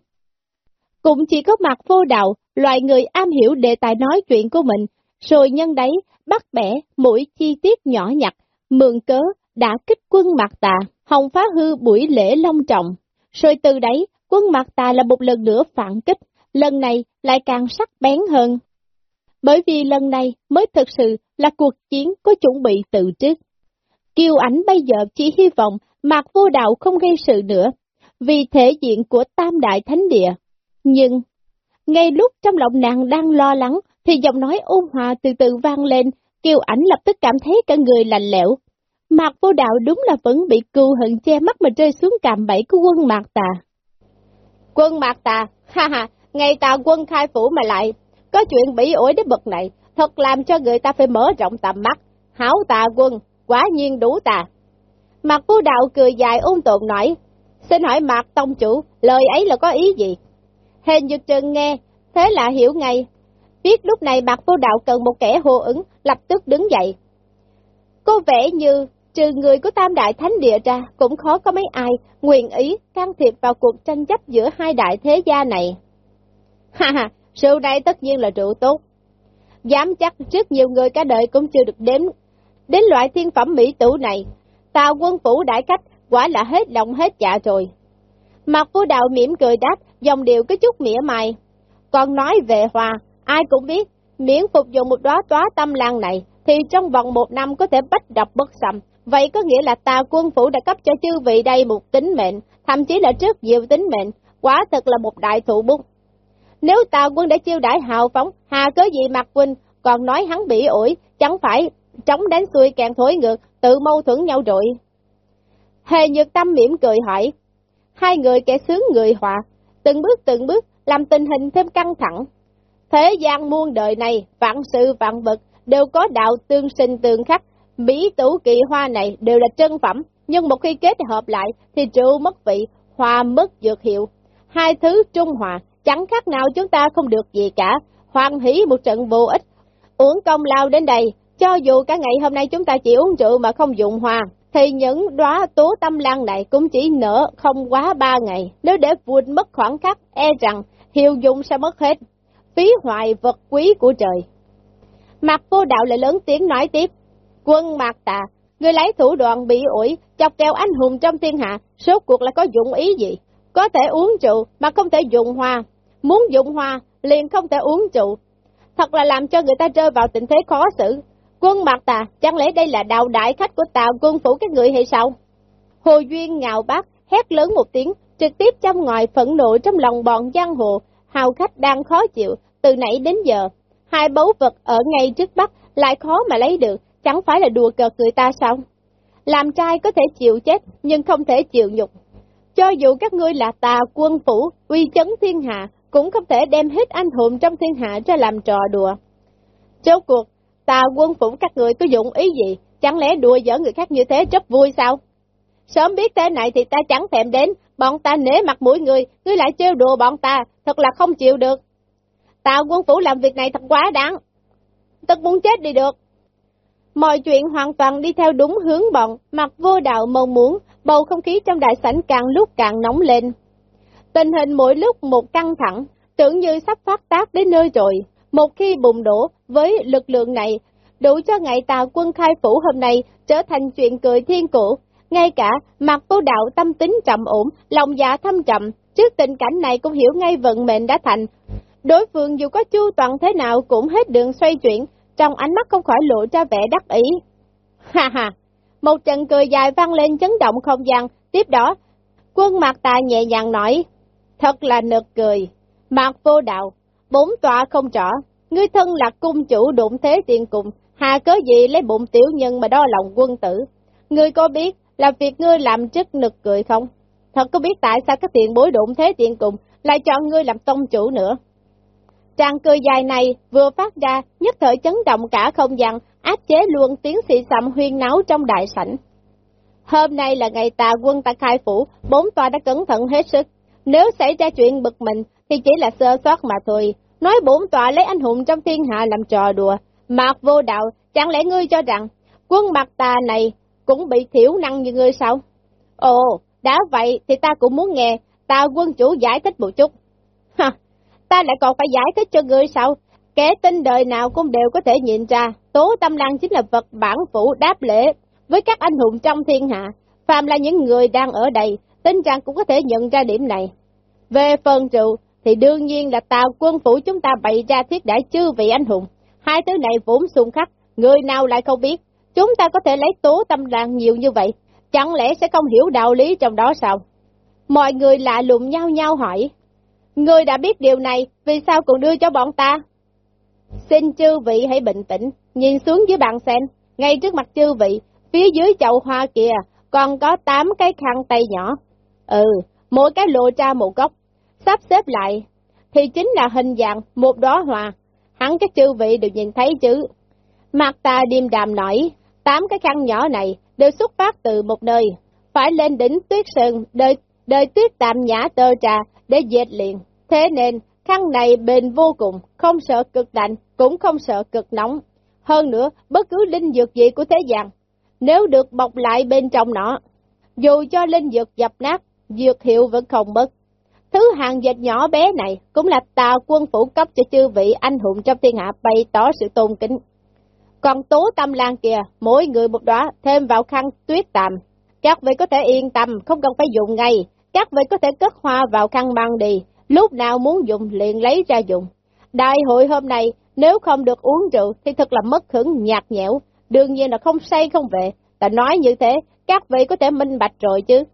Cũng chỉ có mặt vô đạo, loại người am hiểu đề tài nói chuyện của mình, rồi nhân đấy, bắt bẻ mỗi chi tiết nhỏ nhặt, mượn cớ, đã kích quân mặt tà, hồng phá hư buổi lễ long trọng. Rồi từ đấy, quân mặt tà là một lần nữa phản kích, lần này lại càng sắc bén hơn. Bởi vì lần này mới thực sự là cuộc chiến có chuẩn bị từ trước. Kiều ảnh bây giờ chỉ hy vọng Mạc Vô Đạo không gây sự nữa, vì thể diện của Tam Đại Thánh Địa. Nhưng, ngay lúc trong lòng nàng đang lo lắng, thì giọng nói ôn hòa từ từ vang lên, Kiều ảnh lập tức cảm thấy cả người lạnh lẽo. Mạc Vô Đạo đúng là vẫn bị cưu hận che mắt mà rơi xuống cạm bẫy của quân Mạc Tà. Quân Mạc Tà, ha ha, ngày tà quân khai phủ mà lại, có chuyện bị ổi đến bậc này, thật làm cho người ta phải mở rộng tầm mắt. Hảo tà quân, quả nhiên đủ tà. mặt Vô Đạo cười dài ôn tồn nói, xin hỏi Mạc Tông Chủ, lời ấy là có ý gì? Hên Dược Trần nghe, thế là hiểu ngay. Biết lúc này mặt Vô Đạo cần một kẻ hô ứng, lập tức đứng dậy. cô vẻ như, trừ người của Tam Đại Thánh Địa ra, cũng khó có mấy ai nguyện ý can thiệp vào cuộc tranh chấp giữa hai đại thế gia này. Ha ha, rượu này tất nhiên là rượu tốt. Dám chắc rất nhiều người cả đời cũng chưa được đếm đến loại thiên phẩm mỹ tử này. Tào quân phủ đại khách, quả là hết lòng hết dạ rồi. Mặt vô đạo mỉm cười đáp, dòng điệu có chút mỉa mai. Còn nói về hòa, ai cũng biết, miễn phục dụng một đóa tóa tâm lan này, thì trong vòng một năm có thể bách độc bất xâm. Vậy có nghĩa là tà quân phủ đã cấp cho chư vị đây một tính mệnh, thậm chí là trước nhiều tính mệnh, quả thật là một đại thụ bút. Nếu tà quân đã chiêu đãi hào phóng, hà cớ gì mặt huynh, còn nói hắn bị ủi, chẳng phải chống đánh xuôi càng thối ngược, tự mâu thuẫn nhau rồi. Hề nhược tâm mỉm cười hỏi, hai người kẻ sướng người họa, từng bước từng bước làm tình hình thêm căng thẳng. Thế gian muôn đời này, vạn sự vạn vật, đều có đạo tương sinh tương khắc, mỹ tủ kỳ hoa này đều là chân phẩm, nhưng một khi kết hợp lại thì rượu mất vị, hoa mất dược hiệu. Hai thứ trung hòa, chẳng khác nào chúng ta không được gì cả, hoan hỷ một trận vô ích. Uống công lao đến đây, cho dù cả ngày hôm nay chúng ta chỉ uống rượu mà không dùng hoa, thì những đóa tố tâm lan này cũng chỉ nở không quá ba ngày. Nếu để vụt mất khoảng khắc, e rằng hiệu dụng sẽ mất hết, phí hoài vật quý của trời. Mặt vô đạo lại lớn tiếng nói tiếp, quân mạc tà, người lấy thủ đoạn bị ủi, chọc kèo anh hùng trong thiên hạ, số cuộc là có dụng ý gì? Có thể uống rượu mà không thể dùng hoa, muốn dùng hoa liền không thể uống rượu. Thật là làm cho người ta rơi vào tình thế khó xử. Quân mặt tà, chẳng lẽ đây là đạo đại khách của tàu quân phủ các người hay sao? Hồ Duyên ngạo bác, hét lớn một tiếng, trực tiếp trong ngoài phẫn nộ trong lòng bọn giang hồ, hào khách đang khó chịu, từ nãy đến giờ. Hai báu vật ở ngay trước mắt, lại khó mà lấy được, chẳng phải là đùa cợt người ta sao? Làm trai có thể chịu chết, nhưng không thể chịu nhục. Cho dù các ngươi là tà quân phủ, uy chấn thiên hạ, cũng không thể đem hết anh hùng trong thiên hạ ra làm trò đùa. Chốt cuộc, ta quân phủ các người có dụng ý gì, chẳng lẽ đùa giỡn người khác như thế rất vui sao? Sớm biết thế này thì ta chẳng thèm đến, bọn ta nể mặt mũi người, ngươi lại trêu đùa bọn ta, thật là không chịu được. tào quân phủ làm việc này thật quá đáng, thật muốn chết đi được. Mọi chuyện hoàn toàn đi theo đúng hướng bọn, mặt vô đạo mong muốn, bầu không khí trong đại sảnh càng lúc càng nóng lên. Tình hình mỗi lúc một căng thẳng, tưởng như sắp phát tác đến nơi rồi. Một khi bùng đổ với lực lượng này, đủ cho ngày tà quân khai phủ hôm nay trở thành chuyện cười thiên cổ. Ngay cả mặt vô đạo tâm tính trầm ổn, lòng dạ thâm trầm, trước tình cảnh này cũng hiểu ngay vận mệnh đã thành. Đối phương dù có chu toàn thế nào cũng hết đường xoay chuyển, trong ánh mắt không khỏi lộ ra vẻ đắc ý. Ha ha, một trận cười dài vang lên chấn động không gian, tiếp đó, quân mặt tà nhẹ nhàng nói, thật là nực cười, mặt vô đạo, bốn tọa không rõ, ngươi thân là cung chủ đụng thế tiền cùng, hà cớ gì lấy bụng tiểu nhân mà đo lòng quân tử. Ngươi có biết là việc ngươi làm chức nực cười không? Thật có biết tại sao các tiền bối đụng thế tiền cùng lại chọn ngươi làm tông chủ nữa? Tràng cười dài này vừa phát ra, nhất thời chấn động cả không gian, áp chế luôn tiếng xị xầm huyên náo trong đại sảnh. Hôm nay là ngày tà quân ta khai phủ, bốn tòa đã cẩn thận hết sức. Nếu xảy ra chuyện bực mình thì chỉ là sơ sót mà thôi. Nói bổn tòa lấy anh hùng trong thiên hạ làm trò đùa. Mạc vô đạo, chẳng lẽ ngươi cho rằng quân mặt tà này cũng bị thiểu năng như ngươi sao? Ồ, đã vậy thì ta cũng muốn nghe ta quân chủ giải thích một chút. Ha, ta lại còn phải giải thích cho ngươi sao? Kẻ tin đời nào cũng đều có thể nhìn ra, Tố Tâm Lan chính là vật bản phủ đáp lễ với các anh hùng trong thiên hạ. Phàm là những người đang ở đây, tin rằng cũng có thể nhận ra điểm này. Về phần trụ, thì đương nhiên là tàu quân phủ chúng ta bày ra thiết đã chư vị anh hùng. Hai thứ này vốn xung khắc, người nào lại không biết. Chúng ta có thể lấy Tố Tâm Lan nhiều như vậy, chẳng lẽ sẽ không hiểu đạo lý trong đó sao? Mọi người lạ lùng nhau nhau hỏi, người đã biết điều này, vì sao còn đưa cho bọn ta? Xin chư vị hãy bình tĩnh, nhìn xuống dưới bàn sen, ngay trước mặt chư vị, phía dưới chậu hoa kìa, còn có 8 cái khăn tay nhỏ. Ừ, mỗi cái lộ ra một góc, sắp xếp lại, thì chính là hình dạng một đóa hoa, hẳn các chư vị đều nhìn thấy chứ. Mặt ta điềm đàm nổi, tám cái khăn nhỏ này đều xuất phát từ một nơi, phải lên đỉnh tuyết sơn, đời, đời tuyết tạm nhã tơ trà để dệt liền. Thế nên, khăn này bền vô cùng, không sợ cực lạnh, cũng không sợ cực nóng. Hơn nữa, bất cứ linh dược gì của thế gian, nếu được bọc lại bên trong nó, dù cho linh dược dập nát, dược hiệu vẫn không mất. Thứ hàng dịch nhỏ bé này cũng là tà quân phủ cấp cho chư vị anh hùng trong thiên hạ bày tỏ sự tôn kính. Còn tố tâm lan kìa, mỗi người một đóa thêm vào khăn tuyết tạm. Các vị có thể yên tâm, không cần phải dùng ngay. Các vị có thể cất hoa vào khăn băng đi, lúc nào muốn dùng liền lấy ra dùng. Đại hội hôm nay, nếu không được uống rượu thì thật là mất hứng nhạt nhẽo, đương nhiên là không say không về, ta nói như thế, các vị có thể minh bạch rồi chứ.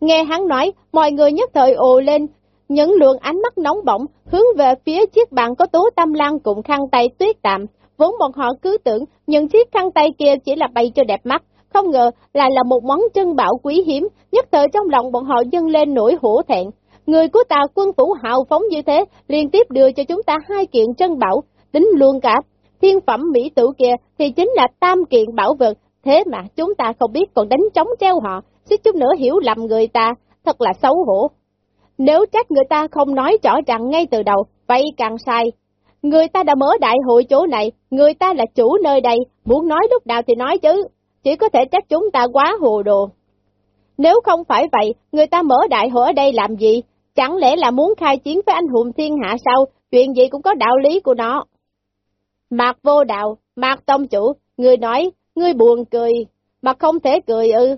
Nghe hắn nói, mọi người nhất thời ồ lên, những lượng ánh mắt nóng bỏng hướng về phía chiếc bàn có tố tâm lan cùng khăn tay tuyết tạm, vốn bọn họ cứ tưởng những chiếc khăn tay kia chỉ là bày cho đẹp mắt, không ngờ lại là một món trân bảo quý hiếm, nhất thời trong lòng bọn họ dâng lên nỗi hổ thẹn, Người của tà quân phủ hào phóng như thế, liên tiếp đưa cho chúng ta hai kiện trân bảo, tính luôn cả. Thiên phẩm mỹ tử kia thì chính là tam kiện bảo vật, thế mà chúng ta không biết còn đánh trống treo họ, suýt chút nữa hiểu lầm người ta, thật là xấu hổ. Nếu trách người ta không nói rõ ràng ngay từ đầu, vậy càng sai. Người ta đã mở đại hội chỗ này, người ta là chủ nơi đây, muốn nói lúc nào thì nói chứ, chỉ có thể trách chúng ta quá hồ đồ. Nếu không phải vậy, người ta mở đại hội ở đây làm gì? Chẳng lẽ là muốn khai chiến với anh hùng thiên hạ sao? Chuyện gì cũng có đạo lý của nó. Mạc vô đạo, Mạc tông chủ, người nói, người buồn cười, mà không thể cười ư.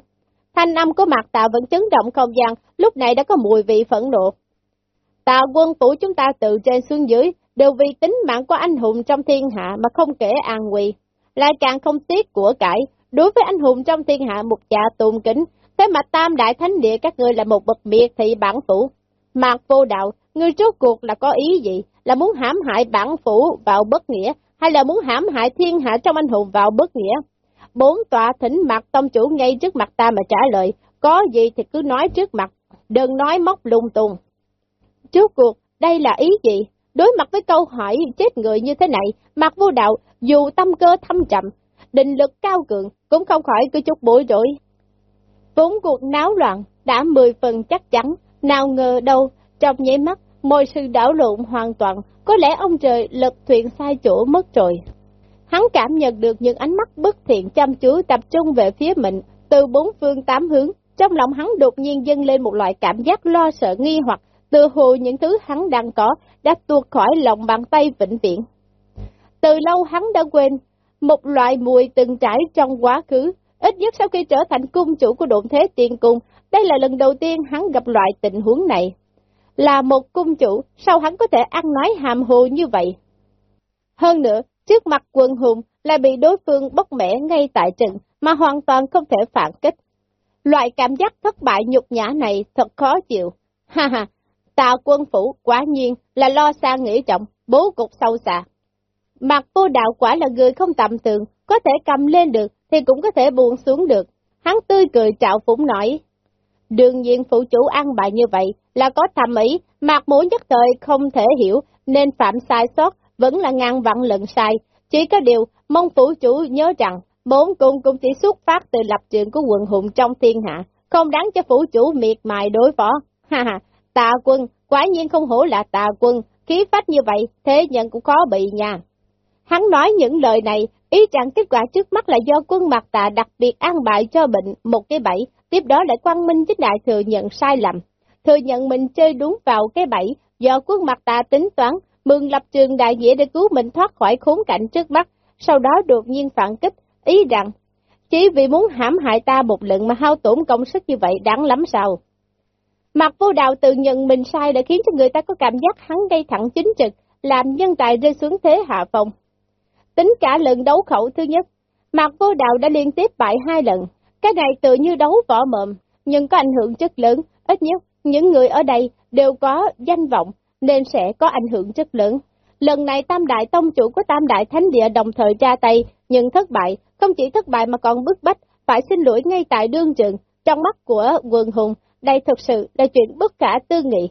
Thanh âm của mặt tạ vẫn chấn động không gian, lúc này đã có mùi vị phẫn nộ. Tạ quân phủ chúng ta từ trên xuống dưới, đều vì tính mạng của anh hùng trong thiên hạ mà không kể an nguy. Lại càng không tiếc của cải, đối với anh hùng trong thiên hạ một dạ tôn kính, thế mà tam đại thánh địa các ngươi là một bậc miệt thị bản phủ, Mạc vô đạo, ngươi rốt cuộc là có ý gì? Là muốn hãm hại bản phủ vào bất nghĩa, hay là muốn hãm hại thiên hạ trong anh hùng vào bất nghĩa? Bốn tòa thỉnh mặt tông chủ ngay trước mặt ta mà trả lời, có gì thì cứ nói trước mặt, đừng nói móc lung tung. trước cuộc, đây là ý gì? Đối mặt với câu hỏi chết người như thế này, mặt vô đạo, dù tâm cơ thâm trầm, định lực cao cường, cũng không khỏi cứ chút bối rối. Vốn cuộc náo loạn, đã mười phần chắc chắn, nào ngờ đâu, trong nháy mắt, mọi sự đảo lộn hoàn toàn, có lẽ ông trời lật thuyền sai chỗ mất rồi. Hắn cảm nhận được những ánh mắt bất thiện chăm chú tập trung về phía mình, từ bốn phương tám hướng. Trong lòng hắn đột nhiên dâng lên một loại cảm giác lo sợ nghi hoặc, từ hồ những thứ hắn đang có, đã tuột khỏi lòng bàn tay vĩnh viễn. Từ lâu hắn đã quên, một loại mùi từng trải trong quá khứ, ít nhất sau khi trở thành cung chủ của độn thế tiên cung, đây là lần đầu tiên hắn gặp loại tình huống này. Là một cung chủ, sao hắn có thể ăn nói hàm hồ như vậy? Hơn nữa, trước mặt quân hùng lại bị đối phương bốc mẻ ngay tại trận, mà hoàn toàn không thể phản kích. Loại cảm giác thất bại nhục nhã này thật khó chịu. Ha ha, tà quân phủ quả nhiên là lo xa nghĩ trọng, bố cục sâu xa. Mặt vô đạo quả là người không tầm thường, có thể cầm lên được thì cũng có thể buông xuống được. Hắn tươi cười trạo phủng nói. Đương nhiên phụ chủ ăn bại như vậy là có thầm ý, mặt mũi nhất thời không thể hiểu, nên phạm sai sót vẫn là ngàn vạn lần sai. Chỉ có điều, mong phủ chủ nhớ rằng, bốn cung cũng chỉ xuất phát từ lập trường của quần hùng trong thiên hạ, không đáng cho phủ chủ miệt mài đối phó. Ha ha, tà quân, quả nhiên không hổ là tà quân, khí phách như vậy, thế nhân cũng khó bị nha. Hắn nói những lời này, ý rằng kết quả trước mắt là do quân mặt tà đặc biệt an bại cho bệnh một cái bẫy, tiếp đó lại quang minh chính đại thừa nhận sai lầm. Thừa nhận mình chơi đúng vào cái bẫy, do quân mặt tà tính toán, mừng lập trường đại nghĩa để cứu mình thoát khỏi khốn cảnh trước mắt, sau đó đột nhiên phản kích, ý rằng, chỉ vì muốn hãm hại ta một lần mà hao tổn công sức như vậy đáng lắm sao? Mặt vô đạo tự nhận mình sai đã khiến cho người ta có cảm giác hắn gây thẳng chính trực, làm nhân tài rơi xuống thế hạ phong. Tính cả lần đấu khẩu thứ nhất, Mạc Vô Đạo đã liên tiếp bại hai lần. Cái này tự như đấu võ mồm, nhưng có ảnh hưởng rất lớn. Ít nhất, những người ở đây đều có danh vọng, nên sẽ có ảnh hưởng rất lớn. Lần này Tam Đại Tông chủ của Tam Đại Thánh Địa đồng thời ra tay, nhưng thất bại, không chỉ thất bại mà còn bức bách, phải xin lỗi ngay tại đương trường. Trong mắt của quần hùng, đây thực sự là chuyện bất khả tư nghị.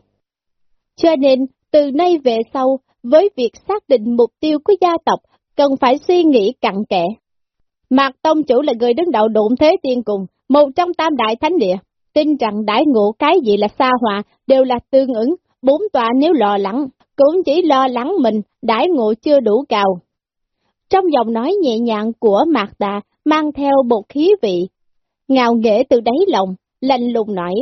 Cho nên, từ nay về sau, với việc xác định mục tiêu của gia tộc, cần phải suy nghĩ cặn kẽ. Mạc Tông Chủ là người đứng đầu đụng thế tiên cùng, một trong tam đại thánh địa, tin rằng đại ngộ cái gì là xa hòa đều là tương ứng, bốn tòa nếu lo lắng, cũng chỉ lo lắng mình, đại ngộ chưa đủ cao. Trong giọng nói nhẹ nhàng của Mạc Đà mang theo một khí vị, ngào nghệ từ đáy lòng, lạnh lùng nói.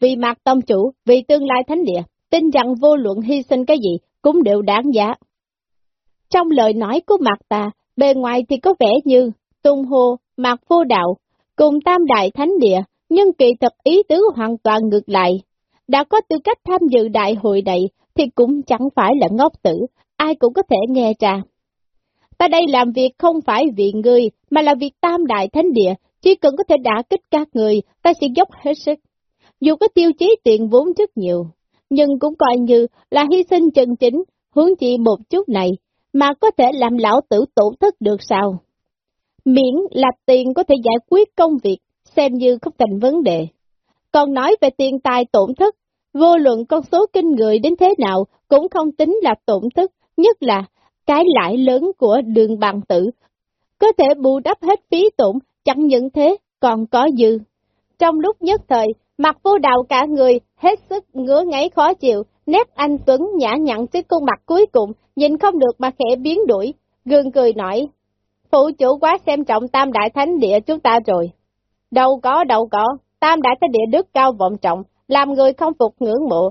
Vì Mạc Tông Chủ, vì tương lai thánh địa, tin rằng vô luận hy sinh cái gì cũng đều đáng giá. Trong lời nói của Mạc Tà, bề ngoài thì có vẻ như Tung Hô, Mạc Vô Đạo, cùng Tam Đại Thánh Địa, nhưng kỳ thực ý tứ hoàn toàn ngược lại. Đã có tư cách tham dự đại hội này thì cũng chẳng phải là ngốc tử, ai cũng có thể nghe ra. Ta đây làm việc không phải vì người, mà là việc Tam Đại Thánh Địa, chỉ cần có thể đả kích các người, ta sẽ dốc hết sức. Dù có tiêu chí tiền vốn rất nhiều, nhưng cũng coi như là hy sinh chân chính, hướng chi một chút này, mà có thể làm lão tử tổn thất được sao? Miễn là tiền có thể giải quyết công việc, xem như không thành vấn đề. Còn nói về tiền tài tổn thất, vô luận con số kinh người đến thế nào cũng không tính là tổn thất, nhất là cái lãi lớn của đường bằng tử. Có thể bù đắp hết phí tổn, chẳng những thế, còn có dư. Trong lúc nhất thời, mặt vô đạo cả người, hết sức ngứa ngáy khó chịu, nét anh Tuấn nhã nhặn trên khuôn mặt cuối cùng, nhìn không được mà khẽ biến đuổi, gương cười nói, phụ chủ quá xem trọng tam đại thánh địa chúng ta rồi. Đâu có, đâu có, tam đại thánh địa đức cao vọng trọng, làm người không phục ngưỡng mộ.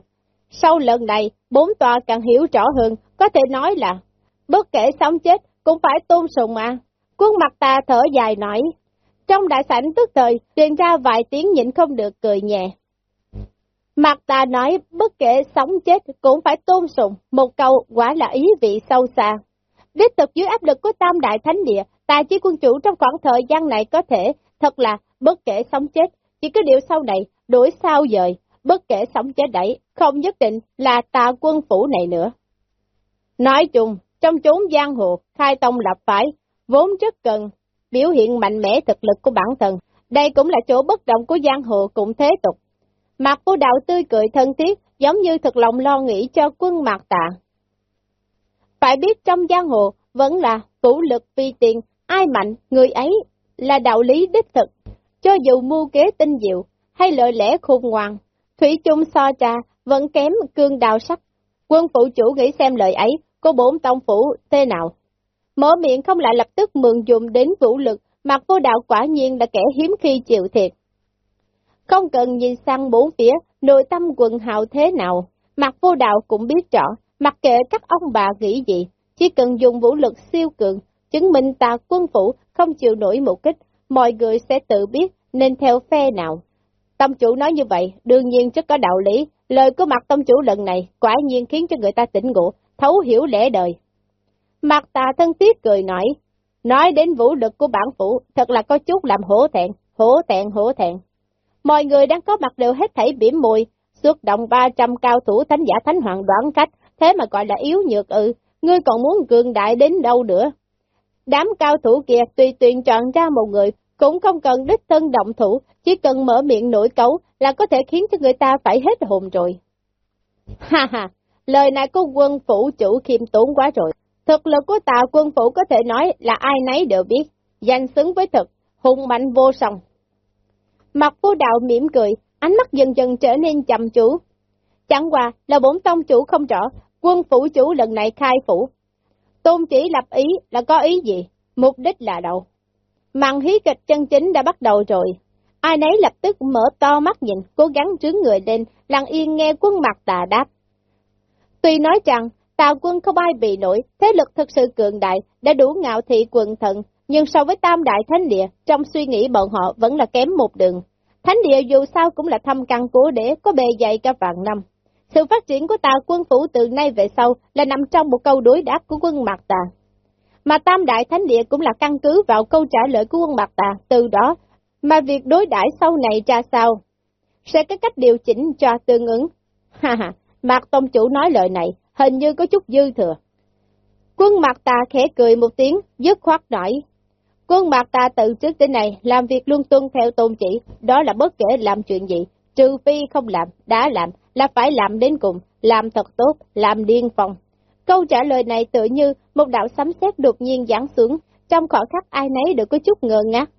Sau lần này, bốn tòa càng hiểu rõ hơn, có thể nói là, bất kể sống chết, cũng phải tôn sùng mà. Quân mặt ta thở dài nói, trong đại sảnh tức thời, truyền ra vài tiếng nhịn không được cười nhẹ. Mặt ta nói bất kể sống chết cũng phải tôn sùng, một câu quả là ý vị sâu xa. Đích thực dưới áp lực của tam đại thánh địa, tài chi quân chủ trong khoảng thời gian này có thể, thật là bất kể sống chết, chỉ có điều sau này, đổi sao dời, bất kể sống chết đẩy, không nhất định là tà quân phủ này nữa. Nói chung, trong chốn giang hồ, khai tông lập phái vốn rất cần biểu hiện mạnh mẽ thực lực của bản thân, đây cũng là chỗ bất động của giang hồ cũng thế tục. Mặt của đạo tươi cười thân thiết, giống như thật lòng lo nghĩ cho quân mạc tạ. Phải biết trong giang hồ, vẫn là phủ lực vì tiền, ai mạnh, người ấy, là đạo lý đích thực. Cho dù mưu kế tinh diệu, hay lợi lẽ khôn ngoan, Thủy chung so trà, vẫn kém cương đào sắc. Quân phụ chủ nghĩ xem lời ấy, có bốn tông phủ thế nào. Mở miệng không lại lập tức mượn dùng đến vũ lực, mặt vô đạo quả nhiên là kẻ hiếm khi chịu thiệt. Không cần nhìn sang bốn phía, nội tâm quần hào thế nào, mặt vô đạo cũng biết rõ, mặc kệ các ông bà nghĩ gì, chỉ cần dùng vũ lực siêu cường, chứng minh ta quân phủ không chịu nổi một kích, mọi người sẽ tự biết nên theo phe nào. Tông chủ nói như vậy, đương nhiên rất có đạo lý, lời của mặt tông chủ lần này quả nhiên khiến cho người ta tỉnh ngộ, thấu hiểu lẽ đời. Mặt tà thân thiết cười nói, nói đến vũ lực của bản phủ, thật là có chút làm hổ thẹn, hổ thẹn, hổ thẹn. Mọi người đang có mặt đều hết thảy biểm mùi, xuất động 300 cao thủ thánh giả thánh hoàng đoán cách, thế mà gọi là yếu nhược ư, ngươi còn muốn cường đại đến đâu nữa. Đám cao thủ kia tùy tuyển chọn ra một người, cũng không cần đích thân động thủ, chỉ cần mở miệng nổi cấu là có thể khiến cho người ta phải hết hồn rồi. Ha ha, lời này của quân phủ chủ khiêm tốn quá rồi. Thực lực của tà quân phủ có thể nói là ai nấy đều biết, danh xứng với thực, hùng mạnh vô song. Mặt vô đạo mỉm cười, ánh mắt dần dần trở nên chậm chú. Chẳng qua là bổn tông chủ không rõ, quân phủ chủ lần này khai phủ. Tôn chỉ lập ý là có ý gì, mục đích là đâu. Màn hí kịch chân chính đã bắt đầu rồi. Ai nấy lập tức mở to mắt nhìn, cố gắng trướng người lên, lặng yên nghe quân mặt tà đáp. Tuy nói rằng, tào quân không ai bị nổi, thế lực thực sự cường đại, đã đủ ngạo thị quần thận, nhưng so với tam đại thánh địa, trong suy nghĩ bọn họ vẫn là kém một đường. Thánh địa dù sao cũng là thâm căn cố để có bề dày cả vạn năm. Sự phát triển của tà quân phủ từ nay về sau là nằm trong một câu đối đáp của quân Mạc Tà. Mà Tam Đại Thánh Địa cũng là căn cứ vào câu trả lời của quân bạc Tà, từ đó mà việc đối đãi sau này ra sao, sẽ có cách điều chỉnh cho tương ứng. Ha ha, Mạc Tông Chủ nói lời này, hình như có chút dư thừa. Quân Mạc Tà khẽ cười một tiếng, dứt khoát nói. Quân Mạc Tà từ trước tới này làm việc luôn tuân theo tôn chỉ, đó là bất kể làm chuyện gì, trừ phi không làm, đã làm, là phải làm đến cùng, làm thật tốt, làm điên phòng. Câu trả lời này tự như một đạo sấm sét đột nhiên giáng xuống, trong khoảnh khắc ai nấy đều có chút ngờ ngác.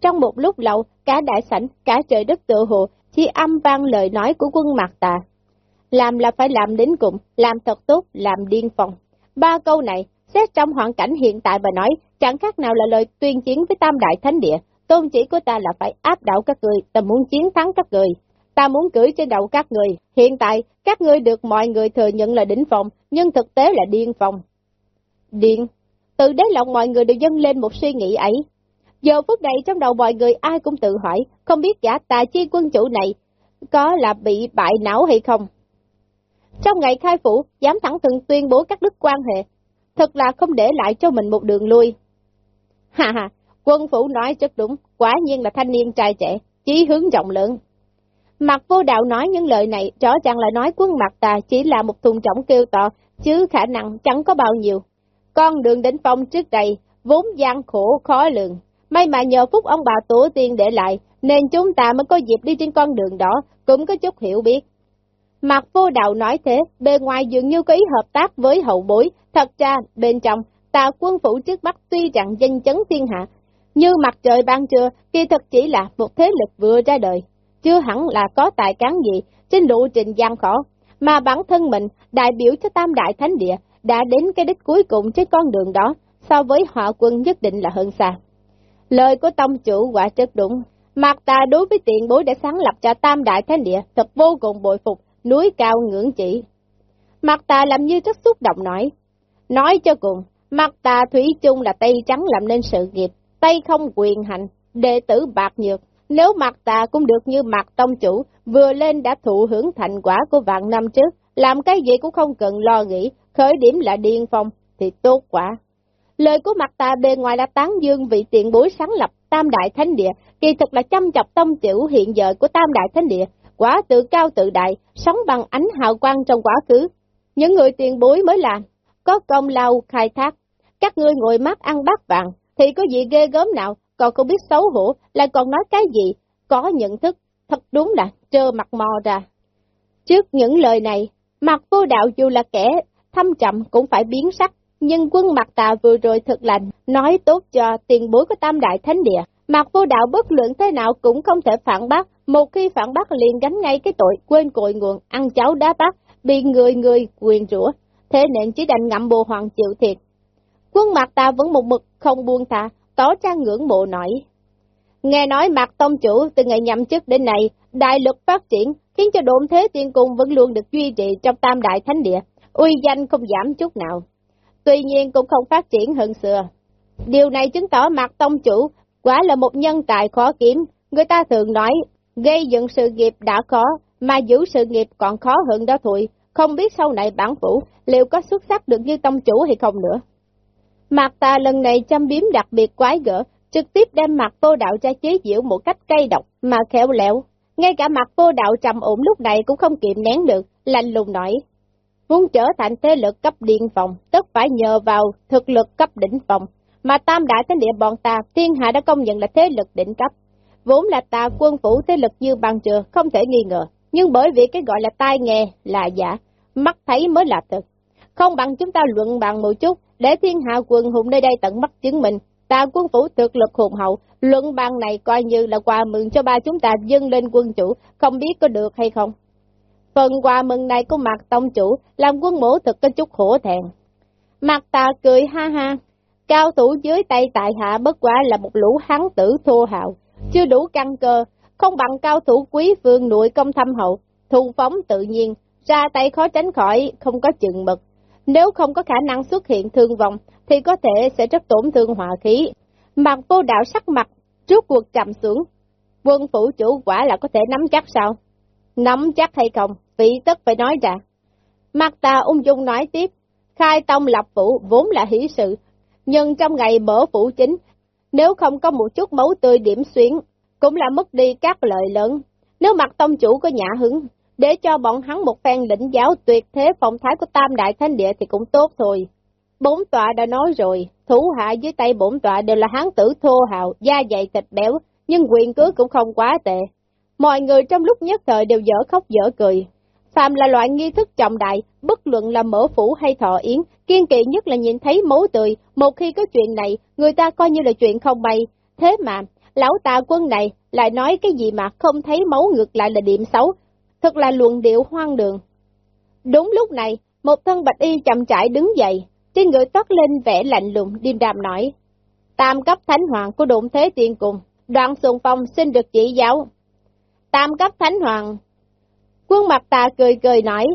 Trong một lúc lâu, cả đại sảnh, cả trời đất tự hồ, chỉ âm vang lời nói của quân Mạc Tà. Làm là phải làm đến cùng, làm thật tốt, làm điên phòng. Ba câu này, xét trong hoàn cảnh hiện tại và nói, chẳng khác nào là lời tuyên chiến với Tam Đại Thánh Địa. Tôn chỉ của ta là phải áp đảo các người, ta muốn chiến thắng các người, ta muốn cưỡi trên đầu các người. Hiện tại, các ngươi được mọi người thừa nhận là đỉnh phòng, nhưng thực tế là điên phòng. Điên, từ đáy lòng mọi người đều dâng lên một suy nghĩ ấy. Giờ phút này trong đầu mọi người ai cũng tự hỏi, không biết giả tà chi quân chủ này có là bị bại não hay không. Trong ngày khai phủ, dám thẳng thừng tuyên bố các đức quan hệ, thật là không để lại cho mình một đường lui. Ha ha, quân phủ nói rất đúng, quả nhiên là thanh niên trai trẻ, chí hướng rộng lượng. Mặt vô đạo nói những lời này, rõ ràng là nói quân mặt tà chỉ là một thùng trọng kêu to, chứ khả năng chẳng có bao nhiêu. Con đường đến phong trước đây, vốn gian khổ khó lường. May mà nhờ phúc ông bà tổ tiên để lại, nên chúng ta mới có dịp đi trên con đường đó, cũng có chút hiểu biết. Mặt vô đạo nói thế, bề ngoài dường như có ý hợp tác với hậu bối, thật ra bên trong, tà quân phủ trước mắt tuy rằng danh chấn thiên hạ, như mặt trời ban trưa, kỳ thật chỉ là một thế lực vừa ra đời, chưa hẳn là có tài cán gì trên lộ trình gian khổ mà bản thân mình đại biểu cho tam đại thánh địa đã đến cái đích cuối cùng trên con đường đó, so với họ quân nhất định là hơn xa. Lời của tông chủ quả chất đúng, Mạc ta đối với tiền bối đã sáng lập cho tam đại thánh địa thật vô cùng bội phục, núi cao ngưỡng chỉ. Mạc ta làm như rất xúc động nói, nói cho cùng, Mạc ta thủy chung là tay trắng làm nên sự nghiệp, tay không quyền hành, đệ tử bạc nhược, nếu mặt tà cũng được như mặt tông chủ, vừa lên đã thụ hưởng thành quả của vạn năm trước, làm cái gì cũng không cần lo nghĩ, khởi điểm là điên phong, thì tốt quả. Lời của mặt tà bề ngoài là tán dương vị tiện bối sáng lập Tam Đại Thánh Địa, kỳ thực là chăm chọc tông chủ hiện giờ của Tam Đại Thánh Địa, quả tự cao tự đại, sống bằng ánh hào quang trong quá khứ. Những người tiền bối mới làm có công lao khai thác, các ngươi ngồi mắt ăn bát vàng, thì có gì ghê gớm nào, còn không biết xấu hổ, lại còn nói cái gì, có nhận thức, thật đúng là trơ mặt mò ra. Trước những lời này, mặt vô đạo dù là kẻ thâm trầm cũng phải biến sắc, nhưng quân mặt tà vừa rồi thật lành, nói tốt cho tiền bối của tam đại thánh địa. Mặt vô đạo bất luận thế nào cũng không thể phản bác, một khi phản bác liền gánh ngay cái tội quên cội nguồn, ăn cháo đá bát, bị người người quyền rủa, thế nên chỉ đành ngậm bồ hoàng chịu thiệt. Quân mặt ta vẫn một mực không buông thả, tỏ ra ngưỡng mộ nói. Nghe nói mặt tông chủ từ ngày nhậm chức đến nay, đại lực phát triển, khiến cho độn thế tiên cung vẫn luôn được duy trì trong tam đại thánh địa, uy danh không giảm chút nào. Tuy nhiên cũng không phát triển hơn xưa. Điều này chứng tỏ mặt tông chủ quả là một nhân tài khó kiếm, người ta thường nói, gây dựng sự nghiệp đã khó, mà giữ sự nghiệp còn khó hơn đó thôi, không biết sau này bản phủ liệu có xuất sắc được như tông chủ hay không nữa. Mạc tà lần này chăm biếm đặc biệt quái gỡ, trực tiếp đem mặt tô đạo ra chế diễu một cách cay độc mà khéo léo. Ngay cả mặt tô đạo trầm ổn lúc này cũng không kiềm nén được, lạnh lùng nói. Muốn trở thành thế lực cấp điện phòng, tất phải nhờ vào thực lực cấp đỉnh phòng, mà tam đại thánh địa bọn ta, thiên hạ đã công nhận là thế lực đỉnh cấp. Vốn là ta quân phủ thế lực như bằng trừa, không thể nghi ngờ, nhưng bởi vì cái gọi là tai nghe là giả, mắt thấy mới là thật. Không bằng chúng ta luận bàn một chút, để thiên hạ quần hùng nơi đây tận mắt chứng minh, ta quân phủ thực lực hùng hậu, luận bàn này coi như là quà mừng cho ba chúng ta dâng lên quân chủ, không biết có được hay không. Phần quà mừng này của mặt tông chủ, làm quân mổ thực có chút khổ thẹn. Mặt ta cười ha ha, cao thủ dưới tay tại hạ bất quả là một lũ hán tử thô hào, chưa đủ căn cơ, không bằng cao thủ quý vương nội công thâm hậu, thù phóng tự nhiên, ra tay khó tránh khỏi, không có chừng mực. Nếu không có khả năng xuất hiện thương vong, thì có thể sẽ rất tổn thương hòa khí. Mặt vô đạo sắc mặt, trước cuộc trầm xuống. Quân phủ chủ quả là có thể nắm chắc sao? Nắm chắc hay không, vị tất phải nói ra. Mặt ta ung dung nói tiếp, khai tông lập phủ vốn là hỷ sự, nhưng trong ngày mở phủ chính, nếu không có một chút máu tươi điểm xuyến, cũng là mất đi các lợi lớn. Nếu mặt tông chủ có nhã hứng, để cho bọn hắn một phen lĩnh giáo tuyệt thế phong thái của tam đại thánh địa thì cũng tốt thôi. Bốn tọa đã nói rồi, thủ hạ dưới tay bổn tọa đều là hán tử thô hào, da dày thịt béo, nhưng quyền cứ cũng không quá tệ. Mọi người trong lúc nhất thời đều dở khóc dở cười. Phạm là loại nghi thức trọng đại, bất luận là mở phủ hay thọ yến, kiên kỵ nhất là nhìn thấy máu tươi, một khi có chuyện này, người ta coi như là chuyện không bay. Thế mà, lão tà quân này lại nói cái gì mà không thấy máu ngược lại là điểm xấu, thật là luận điệu hoang đường. Đúng lúc này, một thân bạch y chậm chải đứng dậy, trên người toát lên vẻ lạnh lùng, điềm đạm nói. Tam cấp thánh hoàng của đụng thế tiên cùng, đoạn xuân phong xin được chỉ giáo. Tam cấp thánh hoàng. Quân mặt tà cười cười nói,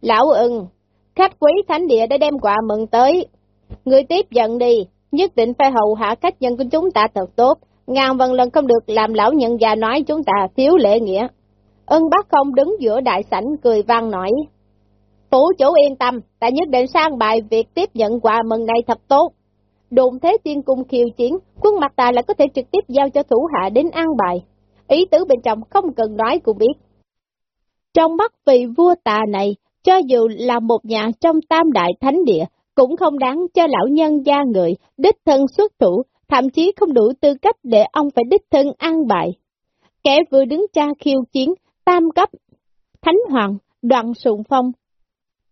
lão ưng, khách quý thánh địa đã đem quà mừng tới. Người tiếp giận đi, nhất định phải hậu hạ khách nhân của chúng ta thật tốt, ngàn vần lần không được làm lão nhận già nói chúng ta thiếu lễ nghĩa. Ân bác không đứng giữa đại sảnh cười vang nói. Phủ chủ yên tâm, ta nhất định sang bài việc tiếp nhận quà mừng này thật tốt. Đồn thế tiên cung khiêu chiến, quân mặt ta là có thể trực tiếp giao cho thủ hạ đến an bài. Ý tứ bên trong không cần nói cũng biết. Trong mắt vị vua tà này, cho dù là một nhà trong tam đại thánh địa, cũng không đáng cho lão nhân gia người, đích thân xuất thủ, thậm chí không đủ tư cách để ông phải đích thân an bài. Kẻ vừa đứng ra khiêu chiến, tam cấp, thánh hoàng, đoạn sụng phong.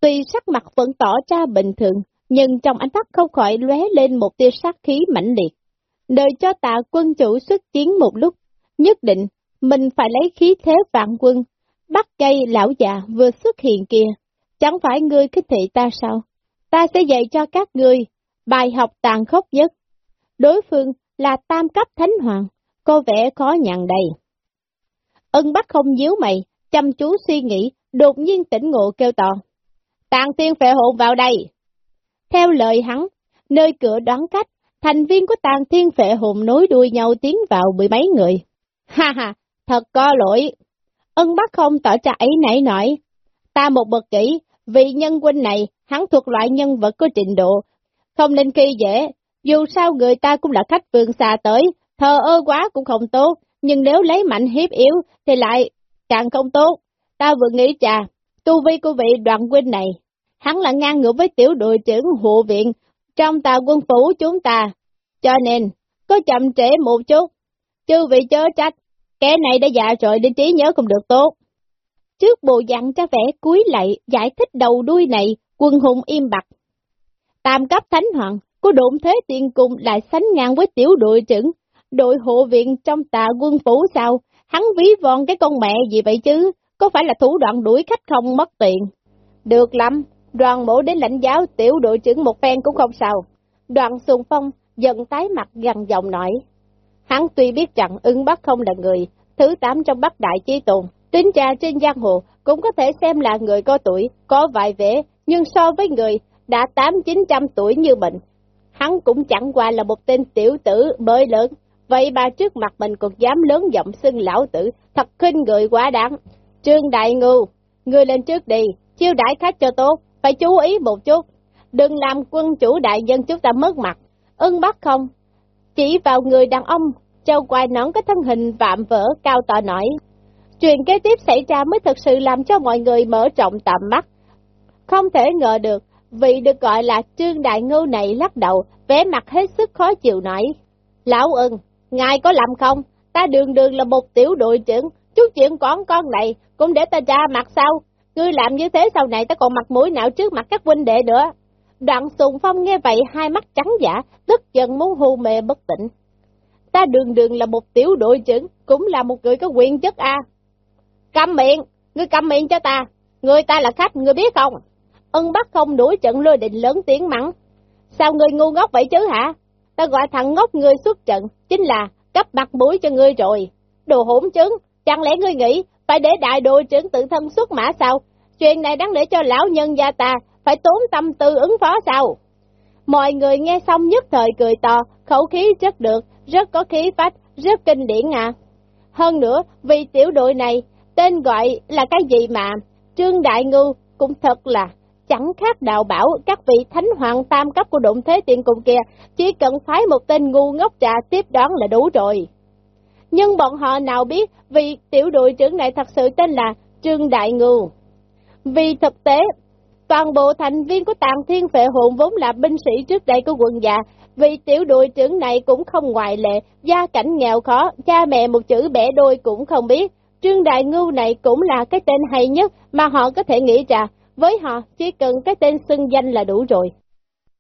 Tuy sắc mặt vẫn tỏ ra bình thường, nhưng trong ánh mắt không khỏi lóe lên một tia sát khí mãnh liệt. Đợi cho tạ quân chủ xuất chiến một lúc, nhất định mình phải lấy khí thế vạn quân, bắt cây lão già vừa xuất hiện kia. Chẳng phải ngươi khích thị ta sao? Ta sẽ dạy cho các ngươi bài học tàn khốc nhất. Đối phương là tam cấp thánh hoàng, có vẻ khó nhận đầy. Ân bắt không díu mày, chăm chú suy nghĩ, đột nhiên tỉnh ngộ kêu to. Tàn tiên phệ hồn vào đây! Theo lời hắn, nơi cửa đoán cách, thành viên của tàn thiên phệ hồn nối đuôi nhau tiến vào mười mấy người. Ha ha, thật có lỗi. Ân bắt không tỏ ra ấy nảy nổi. Ta một bậc kỹ, vị nhân huynh này, hắn thuộc loại nhân vật có trình độ, không nên khi dễ, dù sao người ta cũng là khách vườn xa tới, thờ ơ quá cũng không tốt, nhưng nếu lấy mạnh hiếp yếu thì lại càng không tốt. Ta vừa nghĩ trà, tu vi của vị đoàn huynh này, hắn là ngang ngược với tiểu đội trưởng hộ viện trong tà quân phủ chúng ta, cho nên có chậm trễ một chút, chứ vị chớ trách, kẻ này đã già rồi nên trí nhớ không được tốt. Trước bộ dạng cho vẻ cuối lại giải thích đầu đuôi này, quân hùng im bặt. Tam cấp thánh hoàng, có độn thế tiên cung lại sánh ngang với tiểu đội trưởng, đội hộ viện trong tà quân phủ sao, hắn ví von cái con mẹ gì vậy chứ, có phải là thủ đoạn đuổi khách không mất tiền. Được lắm, đoàn mổ đến lãnh giáo tiểu đội trưởng một phen cũng không sao. Đoàn Xuân Phong giận tái mặt gần giọng nói. Hắn tuy biết rằng ứng bắc không là người, thứ tám trong bắc đại chi Tùng, tính ra trên giang hồ cũng có thể xem là người có tuổi, có vài vẻ, nhưng so với người đã tám chín trăm tuổi như mình, hắn cũng chẳng qua là một tên tiểu tử bơi lớn, vậy bà trước mặt mình còn dám lớn giọng xưng lão tử, thật khinh người quá đáng. Trương Đại Ngưu, ngươi lên trước đi, chiêu đãi khách cho tốt, phải chú ý một chút, đừng làm quân chủ đại dân chúng ta mất mặt. Ưng bắt không, chỉ vào người đàn ông, châu quai nón có thân hình vạm vỡ cao to nổi. Chuyện kế tiếp xảy ra mới thực sự làm cho mọi người mở rộng tầm mắt. Không thể ngờ được, vị được gọi là Trương Đại Ngưu này lắc đầu, vẻ mặt hết sức khó chịu nổi Lão ưng, ngài có làm không? Ta đường đường là một tiểu đội trưởng, chút chuyện con con này cũng để ta ra mặt sao? Ngươi làm như thế sau này ta còn mặt mũi nào trước mặt các huynh đệ nữa. Đoạn Sùng Phong nghe vậy hai mắt trắng giả, tức giận muốn hù mê bất tỉnh. Ta đường đường là một tiểu đội trưởng, cũng là một người có quyền chất a. À. Cầm miệng, ngươi cầm miệng cho ta, người ta là khách, ngươi biết không? Ân bắt không đuổi trận lôi định lớn tiếng mắng. Sao ngươi ngu ngốc vậy chứ hả? Ta gọi thằng ngốc ngươi xuất trận, chính là cấp mặt mũi cho ngươi rồi. Đồ hỗn chứng, chẳng lẽ ngươi nghĩ phải để đại đội trưởng tự thân xuất mã sao? Chuyện này đáng để cho lão nhân gia ta phải tốn tâm tư ứng phó sao? Mọi người nghe xong nhất thời cười to, khẩu khí rất được, rất có khí phách, rất kinh điển à. Hơn nữa, vì tiểu đội này, tên gọi là cái gì mà, Trương Đại Ngưu cũng thật là chẳng khác đạo bảo các vị thánh hoàng tam cấp của đụng thế tiền cùng kia, chỉ cần phái một tên ngu ngốc trà tiếp đón là đủ rồi. Nhưng bọn họ nào biết vị tiểu đội trưởng này thật sự tên là Trương Đại Ngưu. Vì thực tế, toàn bộ thành viên của tàng thiên phệ hồn vốn là binh sĩ trước đây của quận già, vị tiểu đội trưởng này cũng không ngoại lệ, gia cảnh nghèo khó, cha mẹ một chữ bẻ đôi cũng không biết. Trương Đại Ngưu này cũng là cái tên hay nhất mà họ có thể nghĩ ra, với họ chỉ cần cái tên xưng danh là đủ rồi.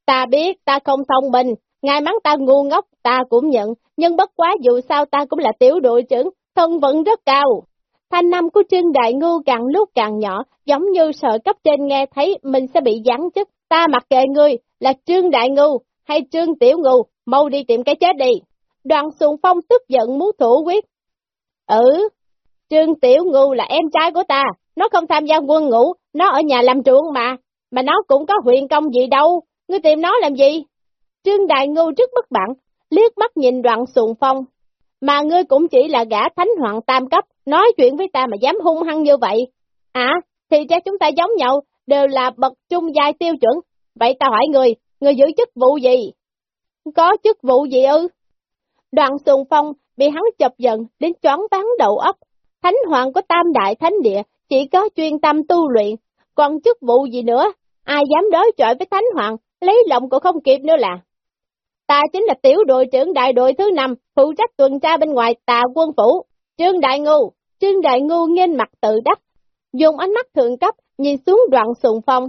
Ta biết ta không thông minh, ngài mắng ta ngu ngốc ta cũng nhận, nhưng bất quá dù sao ta cũng là tiểu đội trưởng, thân vận rất cao. Thanh năm của Trương Đại Ngưu càng lúc càng nhỏ, giống như sợ cấp trên nghe thấy mình sẽ bị giáng chức. Ta mặc kệ ngươi, là Trương Đại Ngưu hay Trương Tiểu Ngưu, mau đi tìm cái chết đi. Đoàn Xuân Phong tức giận muốn thủ quyết. Ừ, Trương Tiểu Ngưu là em trai của ta, nó không tham gia quân ngũ, nó ở nhà làm trưởng mà, mà nó cũng có huyền công gì đâu, ngươi tìm nó làm gì? Trương Đại Ngưu trước bất bản, liếc mắt nhìn đoạn xuồng Phong, mà ngươi cũng chỉ là gã thánh hoàng tam cấp, nói chuyện với ta mà dám hung hăng như vậy. À, thì ra chúng ta giống nhau, đều là bậc trung giai tiêu chuẩn. Vậy ta hỏi người, người giữ chức vụ gì? Có chức vụ gì ư? Đoàn xuồng Phong bị hắn chọc giận đến choáng váng đầu óc. Thánh hoàng của tam đại thánh địa chỉ có chuyên tâm tu luyện, còn chức vụ gì nữa? Ai dám đối chọi với thánh hoàng, lấy lòng cũng không kịp nữa là. Ta chính là tiểu đội trưởng đại đội thứ năm, phụ trách tuần tra bên ngoài tà quân phủ, Trương Đại Ngu. Trương Đại Ngu nghiêng mặt tự đắc, dùng ánh mắt thượng cấp nhìn xuống đoạn sùng phong.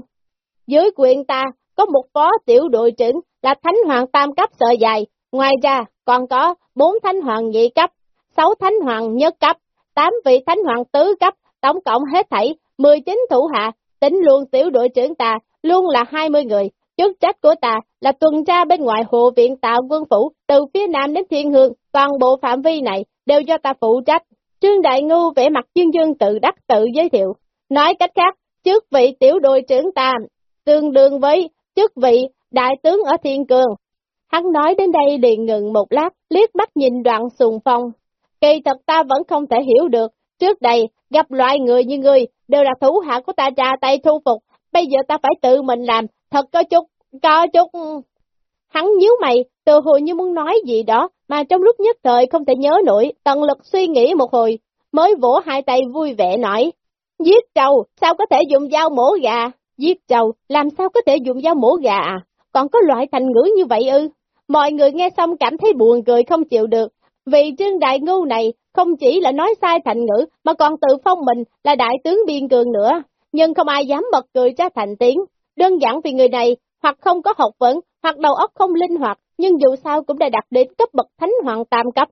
Dưới quyền ta có một phó tiểu đội trưởng là Thánh Hoàng Tam cấp sợ dài, ngoài ra còn có bốn Thánh Hoàng nhị cấp, sáu Thánh Hoàng nhất cấp, tám vị Thánh Hoàng tứ cấp, tổng cộng hết thảy 19 thủ hạ, tính luôn tiểu đội trưởng ta, luôn là 20 người. Chức trách của ta là tuần tra bên ngoài hộ viện tạo quân phủ, từ phía nam đến thiên hương, toàn bộ phạm vi này đều do ta phụ trách. Trương Đại Ngưu vẻ mặt dương dương tự đắc tự giới thiệu. Nói cách khác, chức vị tiểu đội trưởng ta, tương đương với chức vị đại tướng ở thiên cường. Hắn nói đến đây liền ngừng một lát, liếc mắt nhìn đoạn sùng phong. Kỳ thật ta vẫn không thể hiểu được, trước đây, gặp loại người như ngươi, đều là thủ hạ của ta ra tay thu phục, bây giờ ta phải tự mình làm, thật có chút, có chút... Ừ. Hắn nhíu mày, từ hồi như muốn nói gì đó, mà trong lúc nhất thời không thể nhớ nổi, tận lực suy nghĩ một hồi, mới vỗ hai tay vui vẻ nói, giết trâu, sao có thể dùng dao mổ gà? Giết trâu, làm sao có thể dùng dao mổ gà à? Còn có loại thành ngữ như vậy ư? Mọi người nghe xong cảm thấy buồn cười không chịu được, vì Trương Đại ngu này không chỉ là nói sai thành ngữ, mà còn tự phong mình là đại tướng biên cường nữa, nhưng không ai dám bật cười ra thành tiếng. Đơn giản vì người này hoặc không có học vấn, hoặc đầu óc không linh hoạt, nhưng dù sao cũng đã đạt đến cấp bậc thánh hoàng tam cấp.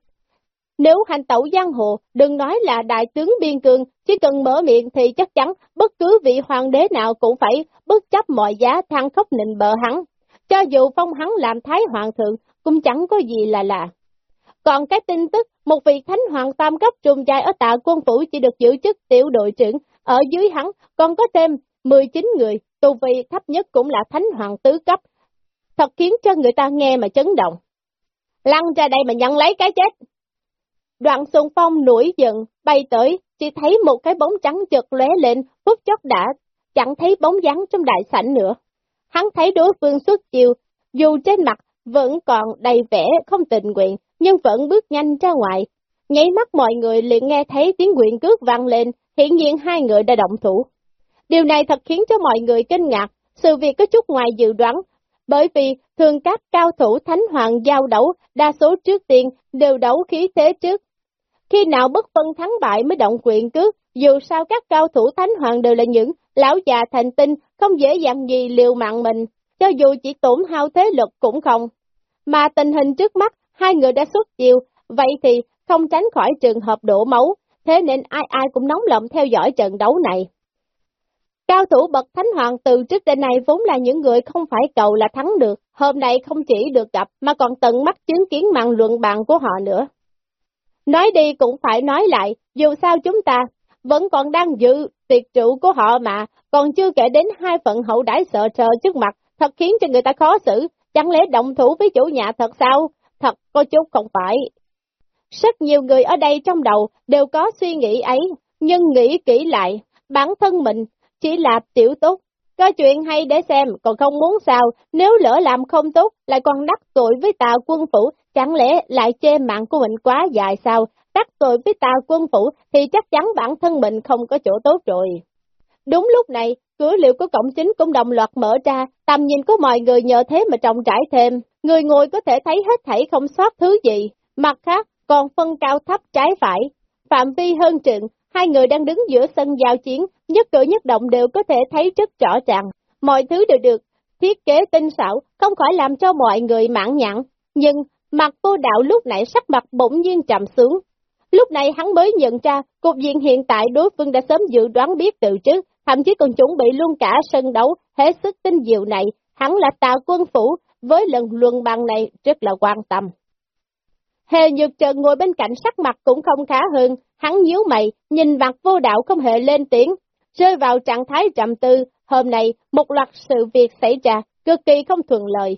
Nếu hành tẩu giang hồ, đừng nói là đại tướng biên cương, chỉ cần mở miệng thì chắc chắn bất cứ vị hoàng đế nào cũng phải bất chấp mọi giá than khóc nịnh bợ hắn. cho dù phong hắn làm thái hoàng thượng, cũng chẳng có gì là lạ. Còn cái tin tức, một vị thánh hoàng tam cấp trùng dài ở tạ quân phủ chỉ được giữ chức tiểu đội trưởng, ở dưới hắn còn có thêm 19 người, tu vị thấp nhất cũng là thánh hoàng tứ cấp, thật khiến cho người ta nghe mà chấn động. Lăn ra đây mà nhận lấy cái chết. Đoạn Xuân Phong nổi giận, bay tới, chỉ thấy một cái bóng trắng chợt lóe lên, phút chốc đã, chẳng thấy bóng dáng trong đại sảnh nữa. Hắn thấy đối phương xuất chiều, dù trên mặt vẫn còn đầy vẻ không tình nguyện, nhưng vẫn bước nhanh ra ngoài. Nháy mắt mọi người liền nghe thấy tiếng quyện cước vang lên, hiện nhiên hai người đã động thủ. Điều này thật khiến cho mọi người kinh ngạc, sự việc có chút ngoài dự đoán, bởi vì thường các cao thủ thánh hoàng giao đấu, đa số trước tiên đều đấu khí thế trước. Khi nào bất phân thắng bại mới động quyện cước, dù sao các cao thủ thánh hoàng đều là những lão già thành tinh, không dễ dàng gì liều mạng mình, cho dù chỉ tổn hao thế lực cũng không. Mà tình hình trước mắt, hai người đã xuất chiều, vậy thì không tránh khỏi trường hợp đổ máu, thế nên ai ai cũng nóng lòng theo dõi trận đấu này. Cao thủ bậc thánh hoàng từ trước đến nay vốn là những người không phải cầu là thắng được, hôm nay không chỉ được gặp mà còn tận mắt chứng kiến màn luận bàn của họ nữa. Nói đi cũng phải nói lại, dù sao chúng ta vẫn còn đang giữ tiệc trụ của họ mà, còn chưa kể đến hai phận hậu đãi sợ trờ trước mặt, thật khiến cho người ta khó xử, chẳng lẽ động thủ với chủ nhà thật sao? Thật có chút không phải. Rất nhiều người ở đây trong đầu đều có suy nghĩ ấy, nhưng nghĩ kỹ lại, bản thân mình chỉ là tiểu tốt. Có chuyện hay để xem, còn không muốn sao, nếu lỡ làm không tốt, lại còn đắc tội với tà quân phủ, chẳng lẽ lại chê mạng của mình quá dài sao? Đắc tội với tà quân phủ thì chắc chắn bản thân mình không có chỗ tốt rồi. Đúng lúc này, cửa liệu của cổng chính cũng đồng loạt mở ra, tầm nhìn của mọi người nhờ thế mà trọng trải thêm, người ngồi có thể thấy hết thảy không sót thứ gì, mặt khác còn phân cao thấp trái phải, phạm vi hơn trượng, hai người đang đứng giữa sân giao chiến, nhất cử nhất động đều có thể thấy rất rõ ràng, mọi thứ đều được thiết kế tinh xảo, không khỏi làm cho mọi người mãn nhãn, nhưng mặt vô đạo lúc nãy sắc mặt bỗng nhiên trầm xuống. Lúc này hắn mới nhận ra, cục diện hiện tại đối phương đã sớm dự đoán biết từ trước, thậm chí còn chuẩn bị luôn cả sân đấu, hết sức tinh diệu này, hắn là tà quân phủ, với lần luân bàn này rất là quan tâm. Hề nhược trần ngồi bên cạnh sắc mặt cũng không khá hơn, hắn nhíu mày, nhìn mặt vô đạo không hề lên tiếng, rơi vào trạng thái trầm tư, hôm nay một loạt sự việc xảy ra, cực kỳ không thuận lợi.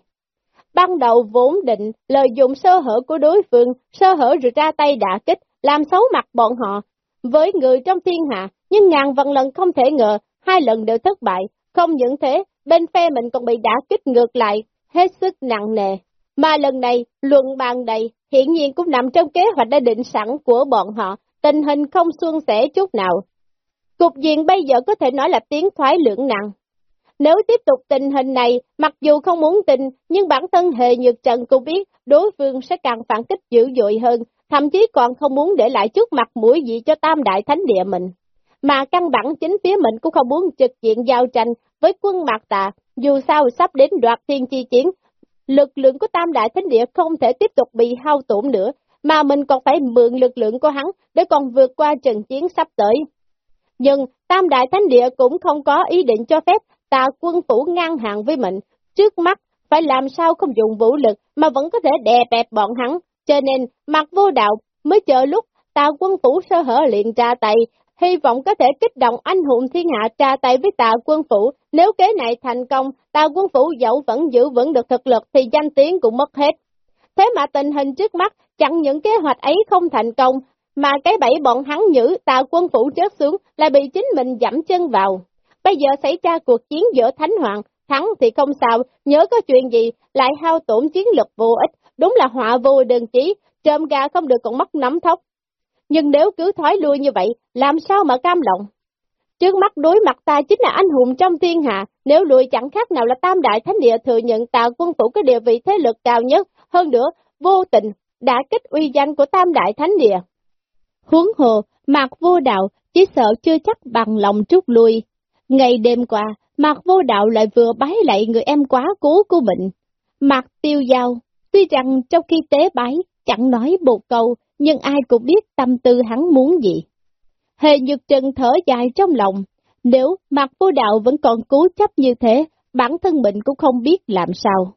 Ban đầu vốn định lợi dụng sơ hở của đối phương, sơ hở rồi ra tay đả kích, làm xấu mặt bọn họ. Với người trong thiên hạ, nhưng ngàn vạn lần không thể ngờ, hai lần đều thất bại, không những thế, bên phe mình còn bị đả kích ngược lại, hết sức nặng nề. Mà lần này, luận bàn đầy, hiện nhiên cũng nằm trong kế hoạch đã định sẵn của bọn họ, tình hình không suôn sẻ chút nào. Cục diện bây giờ có thể nói là tiếng thoái lưỡng nặng. Nếu tiếp tục tình hình này, mặc dù không muốn tin, nhưng bản thân hề nhược trần cũng biết đối phương sẽ càng phản kích dữ dội hơn, thậm chí còn không muốn để lại chút mặt mũi gì cho tam đại thánh địa mình. Mà căn bản chính phía mình cũng không muốn trực diện giao tranh với quân mạc tà, dù sao sắp đến đoạt thiên chi chiến, lực lượng của tam đại thánh địa không thể tiếp tục bị hao tổn nữa, mà mình còn phải mượn lực lượng của hắn để còn vượt qua trận chiến sắp tới. Nhưng tam đại thánh địa cũng không có ý định cho phép tà quân phủ ngang hàng với mình, trước mắt phải làm sao không dùng vũ lực mà vẫn có thể đè bẹp bọn hắn, cho nên mặt vô đạo mới chờ lúc tà quân phủ sơ hở liền ra tay, hy vọng có thể kích động anh hùng thiên hạ tra tay với tà quân phủ, nếu kế này thành công, tà quân phủ dẫu vẫn giữ vững được thực lực thì danh tiếng cũng mất hết. Thế mà tình hình trước mắt, chẳng những kế hoạch ấy không thành công, mà cái bẫy bọn hắn nhử tà quân phủ rớt xuống lại bị chính mình dẫm chân vào. Bây giờ xảy ra cuộc chiến giữa Thánh Hoàng, thắng thì không sao, nhớ có chuyện gì, lại hao tổn chiến lực vô ích, đúng là họa vô đơn chí, trơm gà không được còn mất nắm thóc. Nhưng nếu cứ thoái lui như vậy, làm sao mà cam lòng? Trước mắt đối mặt ta chính là anh hùng trong thiên hạ, nếu lùi chẳng khác nào là tam đại thánh địa thừa nhận tào quân phủ có địa vị thế lực cao nhất, hơn nữa, vô tình, đã kích uy danh của tam đại thánh địa. Huống hồ, mạc vô đạo, chỉ sợ chưa chắc bằng lòng trút lui. Ngày đêm qua, mạc vô đạo lại vừa bái lại người em quá cố của mình. Mạc tiêu giao, tuy rằng trong khi tế bái, chẳng nói một câu, nhưng ai cũng biết tâm tư hắn muốn gì. Hề nhược trần thở dài trong lòng, nếu mặt vô đạo vẫn còn cố chấp như thế, bản thân mình cũng không biết làm sao.